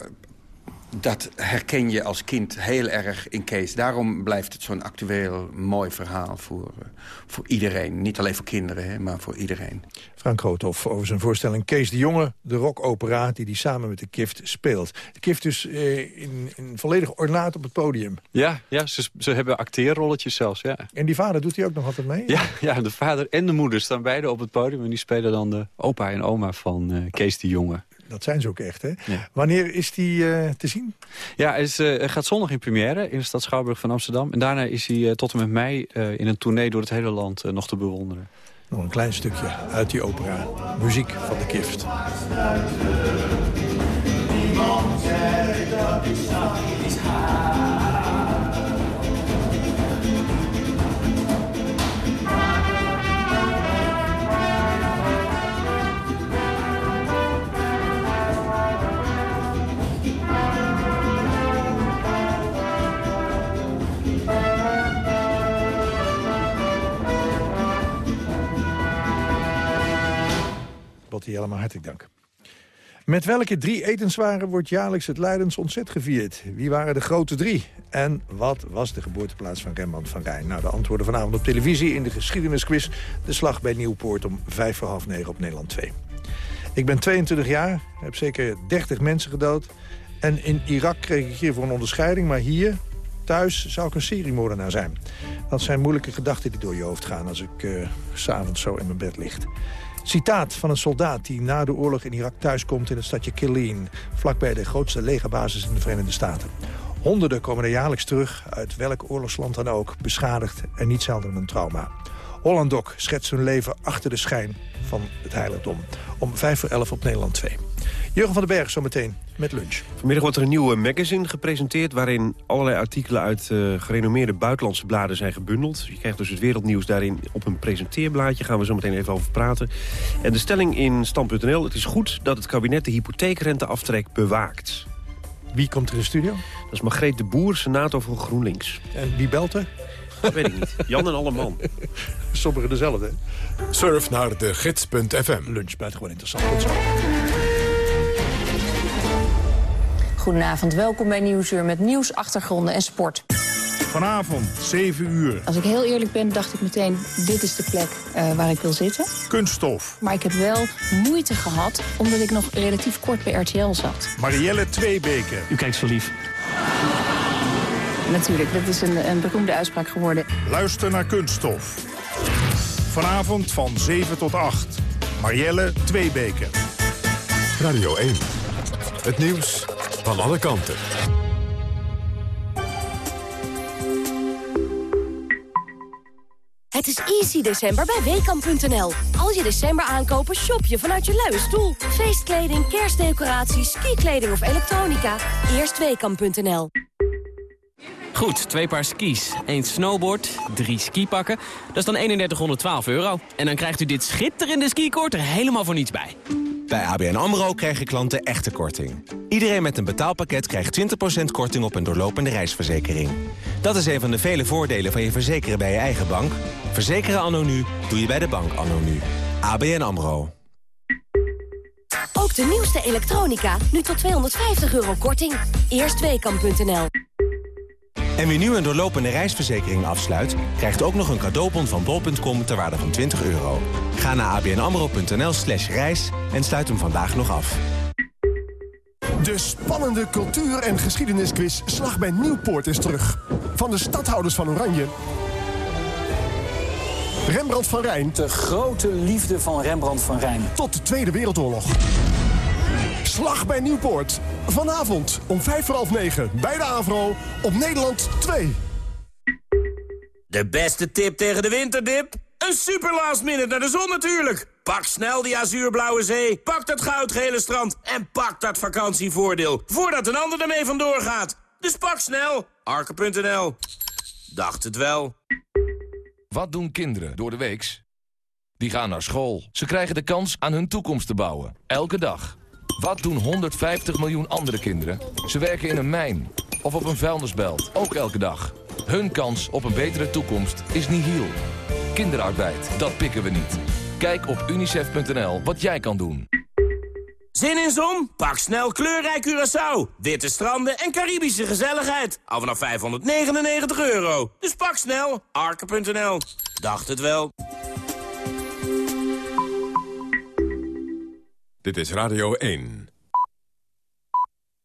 dat herken je als kind heel erg in Kees. Daarom blijft het zo'n actueel, mooi verhaal voor, uh, voor iedereen. Niet alleen voor kinderen, hè, maar voor iedereen. Frank Groothoff over zijn voorstelling Kees de Jonge, de rockopera die hij samen met de Kift speelt. De Kift dus eh, in, in volledig ornaat op het podium. Ja, ja ze, ze hebben acteerrolletjes zelfs, ja. En die vader doet hij ook nog altijd mee? Ja, ja, de vader en de moeder staan beide op het podium... en die spelen dan de opa en oma van uh, Kees de Jonge. Dat zijn ze ook echt, hè? Ja. Wanneer is die uh, te zien? Ja, hij is, uh, gaat zondag in première in de stad Schouwburg van Amsterdam. En daarna is hij uh, tot en met mei in een tournee door het hele land nog te bewonderen. Nog een klein stukje uit die opera. Muziek van de Kift. Helemaal hartelijk dank. Met welke drie etenswaren wordt jaarlijks het Leidens ontzet gevierd? Wie waren de grote drie? En wat was de geboorteplaats van Rembrandt van Rijn? Nou, de antwoorden vanavond op televisie in de geschiedenisquiz. De slag bij Nieuwpoort om vijf voor half negen op Nederland 2. Ik ben 22 jaar, heb zeker 30 mensen gedood. En in Irak kreeg ik hiervoor een onderscheiding, maar hier, thuis, zou ik een seriemoordenaar zijn. Dat zijn moeilijke gedachten die door je hoofd gaan als ik uh, s'avonds zo in mijn bed ligt. Citaat van een soldaat die na de oorlog in Irak thuiskomt in het stadje Killeen... vlakbij de grootste legerbasis in de Verenigde Staten. Honderden komen er jaarlijks terug, uit welk oorlogsland dan ook... beschadigd en niet zelden een trauma. Hollandok schetst hun leven achter de schijn van het heiligdom. Om 5 voor 11 op Nederland 2. Jurgen van den Berg zometeen met lunch. Vanmiddag wordt er een nieuwe magazine gepresenteerd... waarin allerlei artikelen uit uh, gerenommeerde buitenlandse bladen zijn gebundeld. Je krijgt dus het wereldnieuws daarin op een presenteerblaadje. Gaan we zo meteen even over praten. En de stelling in stand.nl... het is goed dat het kabinet de hypotheekrenteaftrek bewaakt. Wie komt er in de studio? Dat is Margreet de Boer, senator voor GroenLinks. En wie belt er? Dat weet ik niet. Jan en Alleman. Sommigen dezelfde. Surf naar de gids.fm. Lunch buitengewoon interessant. Tot zo. Goedenavond, welkom bij Nieuwsuur met nieuws, achtergronden en sport. Vanavond, 7 uur. Als ik heel eerlijk ben, dacht ik meteen, dit is de plek uh, waar ik wil zitten. Kunststof. Maar ik heb wel moeite gehad, omdat ik nog relatief kort bij RTL zat. Marielle Tweebeke. U kijkt zo lief. Natuurlijk, dat is een, een beroemde uitspraak geworden. Luister naar Kunststof. Vanavond van 7 tot 8. Marielle Tweebeke. Radio 1. Het nieuws van alle kanten. Het is easy december bij Weekamp.nl. Als je december aankopen, shop je vanuit je luie stoel. Feestkleding, kerstdecoraties, skikleding of elektronica. Eerst Weekamp.nl. Goed, twee paar skis, één snowboard, drie skipakken. Dat is dan 3112 euro. En dan krijgt u dit schitterende skikort er helemaal voor niets bij. Bij ABN AMRO krijgen klanten echte korting. Iedereen met een betaalpakket krijgt 20% korting op een doorlopende reisverzekering. Dat is een van de vele voordelen van je verzekeren bij je eigen bank. Verzekeren anno nu doe je bij de bank anno nu. ABN AMRO. Ook de nieuwste elektronica, nu tot 250 euro korting. Eerstweekam.nl En wie nu een doorlopende reisverzekering afsluit... krijgt ook nog een cadeaubon van bol.com ter waarde van 20 euro. Ga naar abnamro.nl slash reis en sluit hem vandaag nog af. De spannende cultuur- en geschiedenisquiz Slag bij Nieuwpoort is terug. Van de stadhouders van Oranje... Rembrandt van Rijn. De grote liefde van Rembrandt van Rijn. Tot de Tweede Wereldoorlog. Slag bij Nieuwpoort. Vanavond om vijf voor half negen bij de AVRO op Nederland 2. De beste tip tegen de winterdip? Een super last minute naar de zon natuurlijk. Pak snel die azuurblauwe zee, pak dat goudgele strand... en pak dat vakantievoordeel, voordat een ander ermee vandoor gaat. Dus pak snel, arke.nl. Dacht het wel. Wat doen kinderen door de weeks? Die gaan naar school. Ze krijgen de kans aan hun toekomst te bouwen. Elke dag. Wat doen 150 miljoen andere kinderen? Ze werken in een mijn of op een vuilnisbelt. Ook elke dag. Hun kans op een betere toekomst is nihil. Kinderarbeid, dat pikken we niet. Kijk op unicef.nl wat jij kan doen. Zin in zon? Pak snel kleurrijk Curaçao. Witte stranden en Caribische gezelligheid. Al vanaf 599 euro. Dus pak snel. Arke.nl. Dacht het wel. Dit is Radio 1.